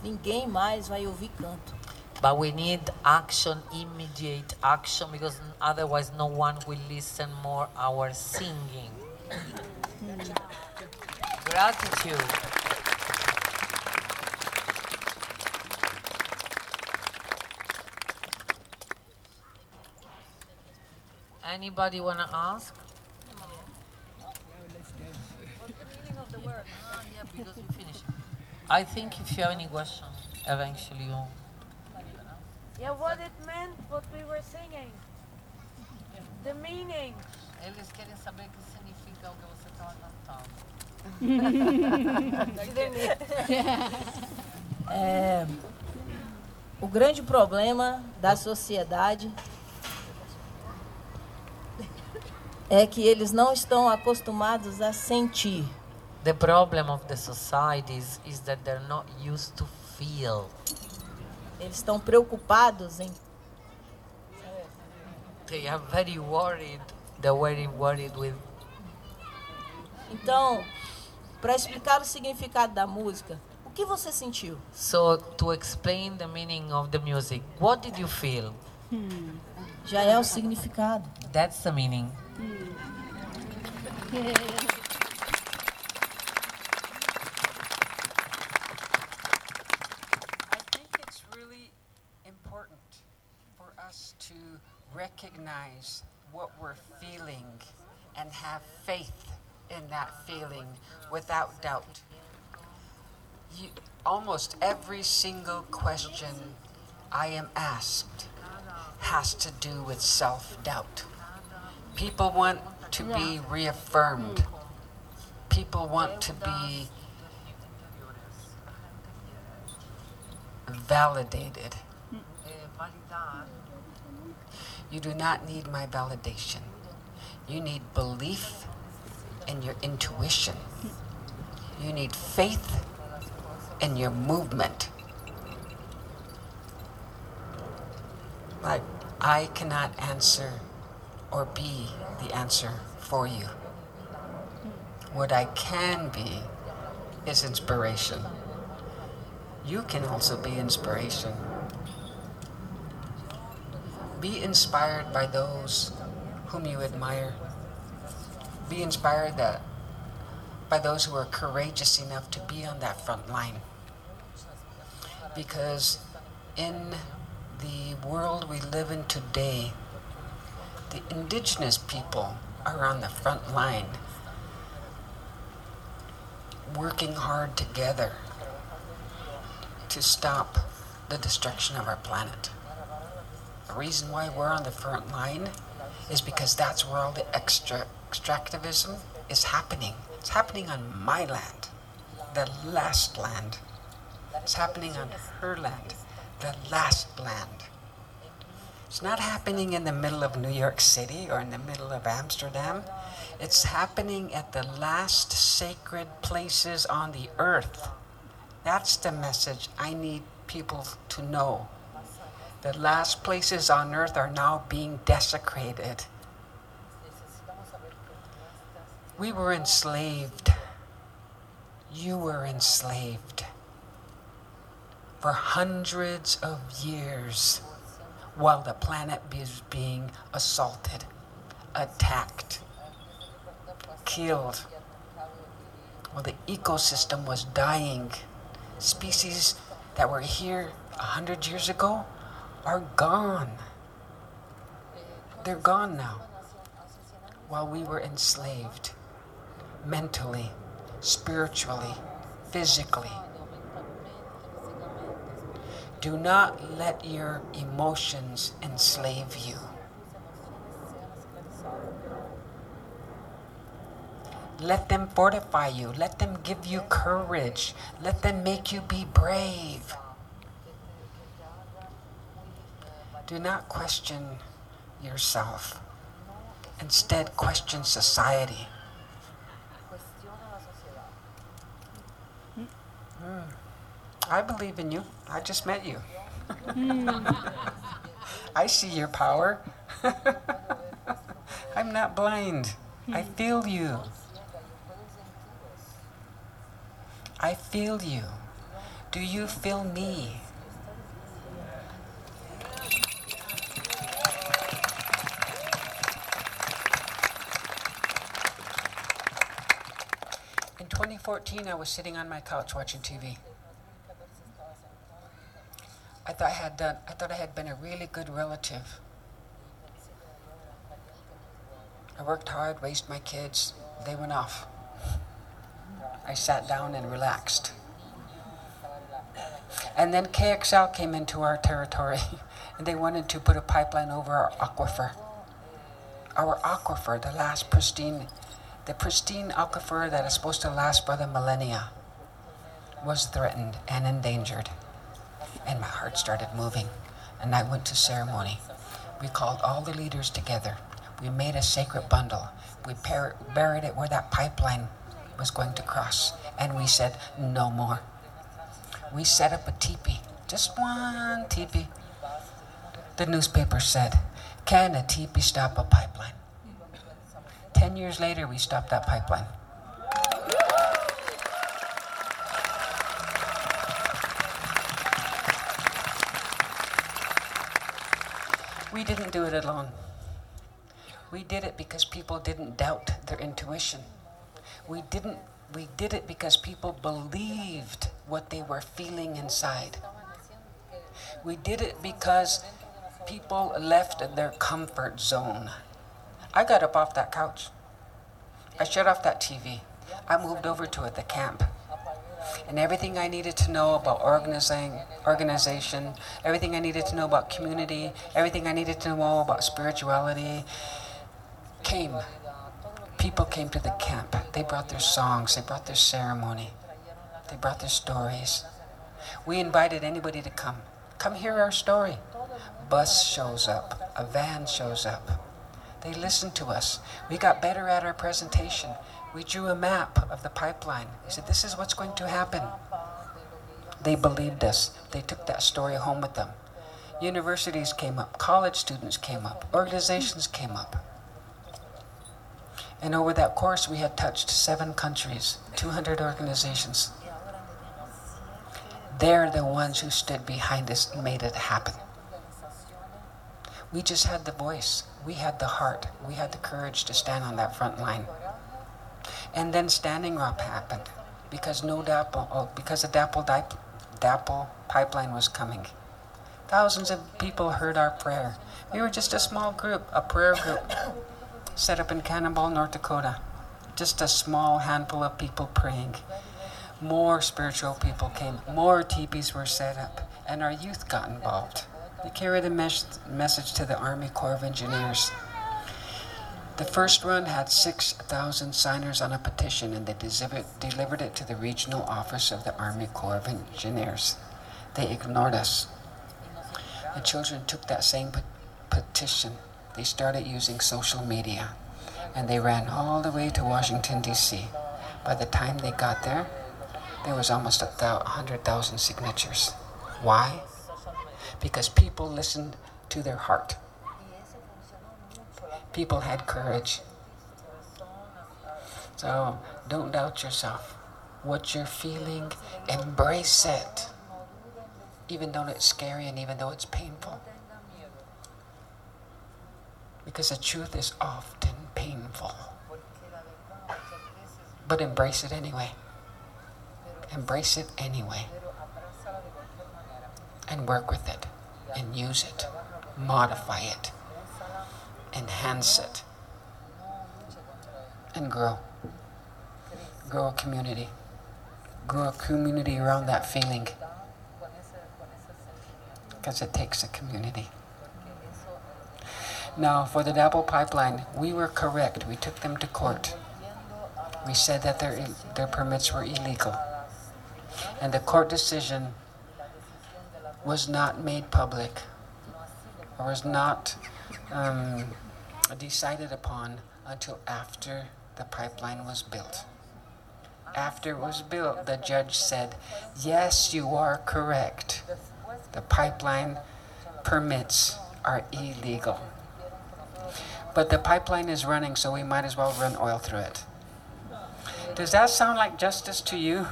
ninguém mais vai ouvir canto. But we need action, immediate action, because otherwise no one will listen more our singing. Gratitude. Anybody ask? Because we finished. I think if you have any question, eventually you Yeah, what it meant, what we were singing. The meaning. Eles querem saber o que significa o que você estava cantando. É, o grande problema da sociedade é que eles não estão acostumados a sentir. The problem of the societies is that they're not used to feel. Eles estão preocupados em They are very worried. They're very worried with. Então, para explicar o significado da música, o que você sentiu? So to explain the meaning of the music, what did you feel? Já é o significado. That's the meaning. I feeling without doubt. You, almost every single question I am asked has to do with self doubt. People want to be reaffirmed. People want to be validated. You do not need my validation. You need belief in your intuition. You need faith in your movement. But I cannot answer or be the answer for you. What I can be is inspiration. You can also be inspiration. Be inspired by those whom you admire. Be inspired that by those who are courageous enough to be on that front line. Because in the world we live in today, the indigenous people are on the front line, working hard together to stop the destruction of our planet. The reason why we're on the front line is because that's where all the extra extractivism is happening. It's happening on my land, the last land. It's happening on her land, the last land. It's not happening in the middle of New York City or in the middle of Amsterdam. It's happening at the last sacred places on the earth. That's the message I need people to know. The last places on earth are now being desecrated. We were enslaved. You were enslaved for hundreds of years while the planet is being assaulted, attacked, killed, while the ecosystem was dying. Species that were here a hundred years ago are gone. They're gone now. While we were enslaved mentally, spiritually, physically. Do not let your emotions enslave you. Let them fortify you. Let them give you courage. Let them make you be brave. Do not question yourself. Instead, question society. Hmm. I believe in you. I just met you. I see your power. I'm not blind. I feel you. I feel you. Do you feel me? In 2014, I was sitting on my couch watching TV. I thought I had done. I thought I had been a really good relative. I worked hard, raised my kids. They went off. I sat down and relaxed. And then KXL came into our territory and they wanted to put a pipeline over our aquifer. Our aquifer, the last pristine, the pristine aquifer that is supposed to last for the millennia, was threatened and endangered. And my heart started moving. And I went to ceremony. We called all the leaders together. We made a sacred bundle. We par- buried it where that pipeline was going to cross. And we said, no more. We set up a teepee, just one teepee. The newspaper said, can a teepee stop a pipeline? Ten years later, we stopped that pipeline. We didn't do it alone. We did it because people didn't doubt their intuition. We didn't we did it because people believed what they were feeling inside. We did it because people left their comfort zone. I got up off that couch. I shut off that TV. I moved over to the camp. And everything I needed to know about organizing, organization, everything I needed to know about community, everything I needed to know about spirituality came people came to the camp. They brought their songs, they brought their ceremony, they brought their stories. We invited anybody to come. Come hear our story. Bus shows up, a van shows up. They listened to us. We got better at our presentation. We drew a map of the pipeline. We said, This is what's going to happen. They believed us. They took that story home with them. Universities came up, college students came up, organizations came up. And over that course, we had touched seven countries, 200 organizations. They're the ones who stood behind us and made it happen. We just had the voice, we had the heart, we had the courage to stand on that front line. And then Standing Rock happened because no DAPL, oh, because the Dapple, DAPL pipeline was coming. Thousands of people heard our prayer. We were just a small group, a prayer group set up in Cannonball, North Dakota. Just a small handful of people praying. More spiritual people came. More teepees were set up. and our youth got involved. They carried a mes- message to the Army Corps of Engineers. The first run had 6,000 signers on a petition, and they delivered, it to the regional office of the Army Corps of Engineers. They ignored us. The children took that same pe- petition. They started using social media, and they ran all the way to Washington, D.C. By the time they got there, there was almost a 100,000 signatures. Why? Because people listened to their heart. People had courage. So don't doubt yourself. What you're feeling, embrace it. Even though it's scary and even though it's painful. Because the truth is often painful. But embrace it anyway. Embrace it anyway. And work with it. And use it. Modify it. Enhance it. And grow. Grow a community. Grow a community around that feeling. Because it takes a community. Now, for the DAPL pipeline, we were correct. We took them to court. We said that their, their permits were illegal. And the court decision was not made public or was not um, decided upon until after the pipeline was built. After it was built, the judge said, Yes, you are correct. The pipeline permits are illegal. But the pipeline is running, so we might as well run oil through it. Does that sound like justice to you?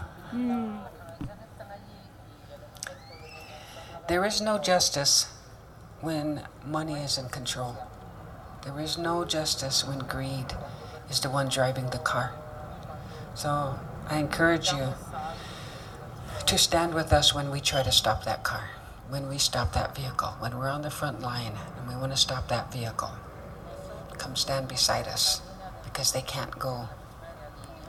There is no justice when money is in control. There is no justice when greed is the one driving the car. So I encourage you to stand with us when we try to stop that car, when we stop that vehicle, when we're on the front line and we want to stop that vehicle. Come stand beside us because they can't go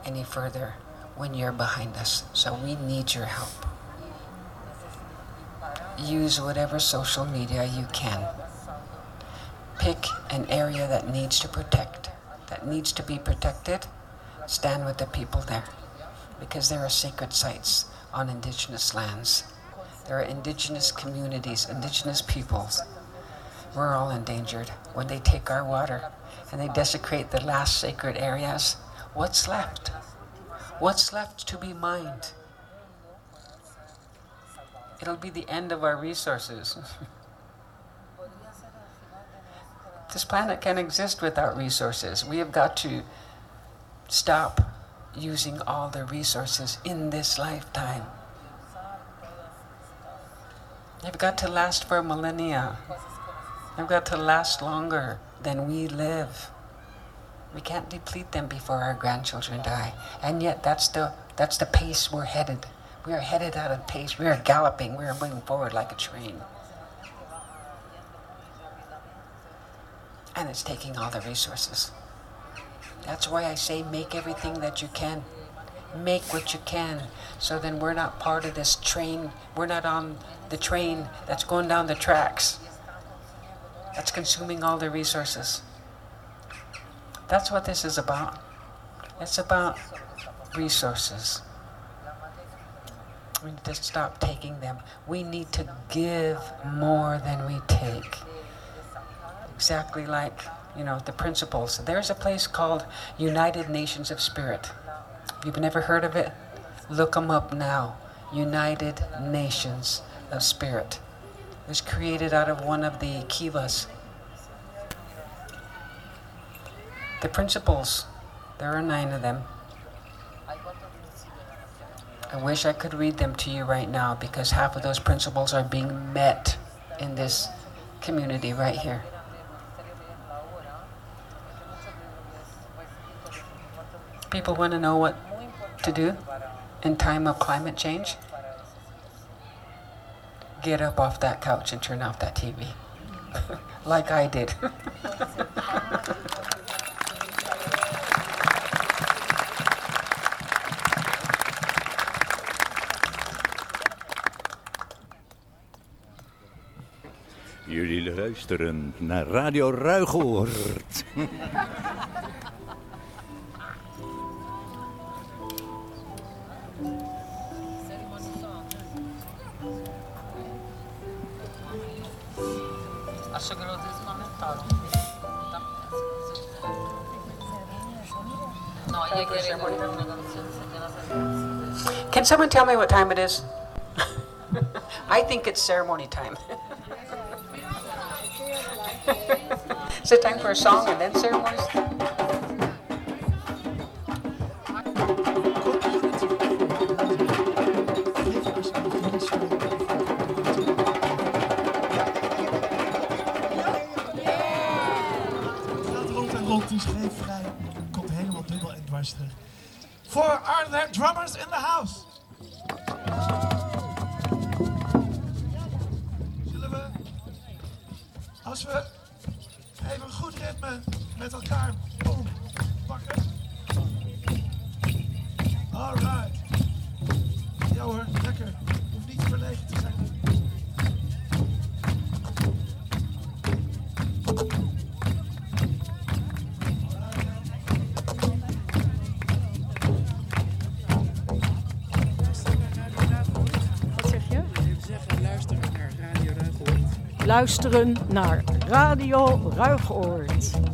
any further when you're behind us. So we need your help. Use whatever social media you can. Pick an area that needs to protect, that needs to be protected. Stand with the people there because there are sacred sites on indigenous lands. There are indigenous communities, indigenous peoples. We're all endangered. When they take our water and they desecrate the last sacred areas, what's left? What's left to be mined? It'll be the end of our resources. this planet can't exist without resources. We have got to stop using all the resources in this lifetime. They've got to last for millennia. They've got to last longer than we live. We can't deplete them before our grandchildren die. And yet that's the that's the pace we're headed. We are headed out of pace. We are galloping. We are moving forward like a train. And it's taking all the resources. That's why I say make everything that you can. Make what you can. So then we're not part of this train. We're not on the train that's going down the tracks. That's consuming all the resources. That's what this is about. It's about resources. We need to stop taking them. We need to give more than we take. Exactly like, you know, the principles. There's a place called United Nations of Spirit. You've never heard of it, look them up now. United Nations of Spirit. It was created out of one of the kivas. The principles, there are nine of them. I wish I could read them to you right now because half of those principles are being met in this community right here. People want to know what to do in time of climate change? Get up off that couch and turn off that TV. like I did. luisteren naar Radio Ruigoord. Acho que lo desconectaron. No, ella quiere Can someone tell me what time it is? I think it's ceremony time. is it time for a song and then ceremonies? Komt helemaal dubbel en dwars terug. For are there drummers in the house? Als we even een goed ritme met elkaar Luisteren naar Radio Ruigoord.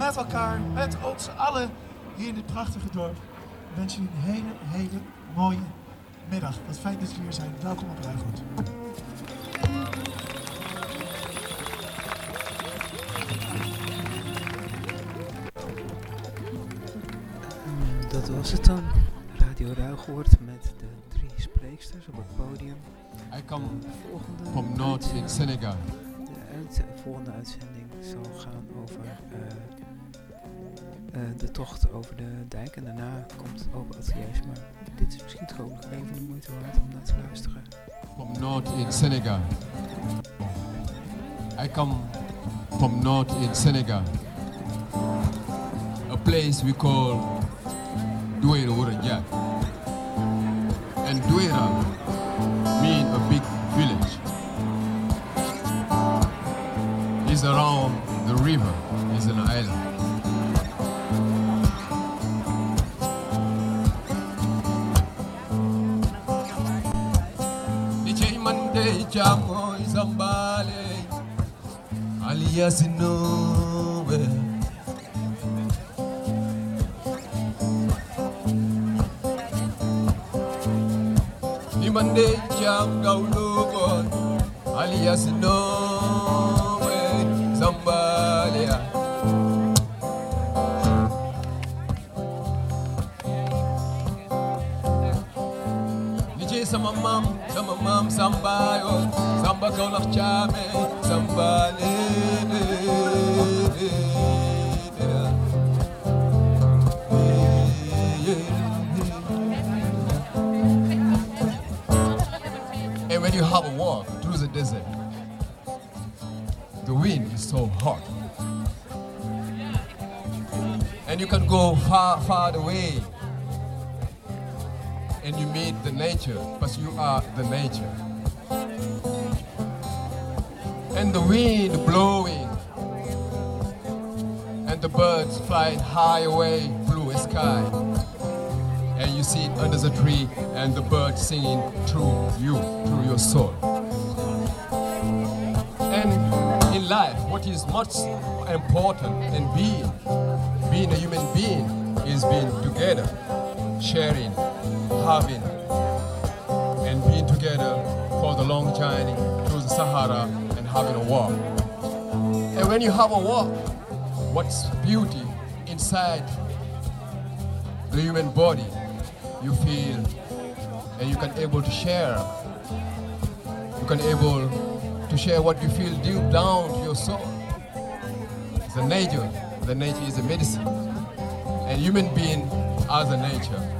Met elkaar, met ons allen hier in dit prachtige dorp. wens jullie een hele, hele mooie middag. Wat fijn dat jullie hier zijn. Welkom op Ruigoed. Dat was het dan. Radio Ruigoord met de drie spreeksters op het podium. Come Volgende from North in Senegal. De uit- volgende uitzending zal gaan over eh, eh, de tocht over de dijk. En daarna komt Open Ateliers. Maar dit is misschien toch nog even de moeite waard om naar te luisteren. From North in Senegal. I come from North in Senegal. A place we call Douera Wuranjak. And Douera mean a big village. It's around the river. It's an island. Jamo Zambale alias Nobe Ni Monday Jam Gaulugon alias Nobe sama mam, sama mam samba yo, samba Kaolack Thiamé, samba And when you have a walk through the desert, the wind is so hot. And you can go far, far away and you meet the nature, but you are the nature. And the wind blowing, and the birds flying high away, blue sky. And you sit under the tree, and the birds singing through you, through your soul. And in life, what is much important in being, being a human being, is being together, sharing, having and being together for the long journey through the Sahara and having a walk. And when you have a walk, what's beauty inside the human body, you feel and you can able to share. You can able to share what you feel deep down to your soul. The nature, the nature is a medicine. And human being are the nature.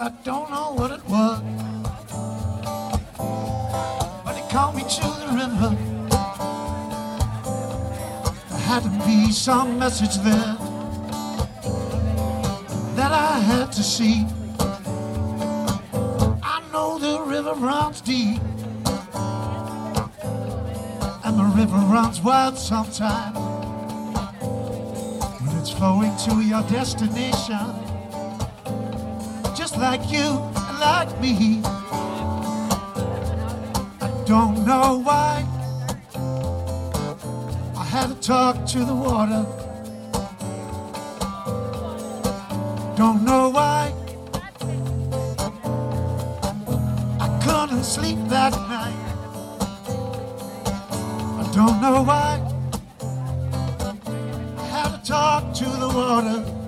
I don't know what it was, but it called me to the river. There had to be some message there to see. I know the river runs deep, and the river runs wild sometimes. When it's flowing to your destination just like you and like me. I don't know why I had to talk to the water. I don't know why I couldn't sleep that night. I don't know why I had to talk to the water.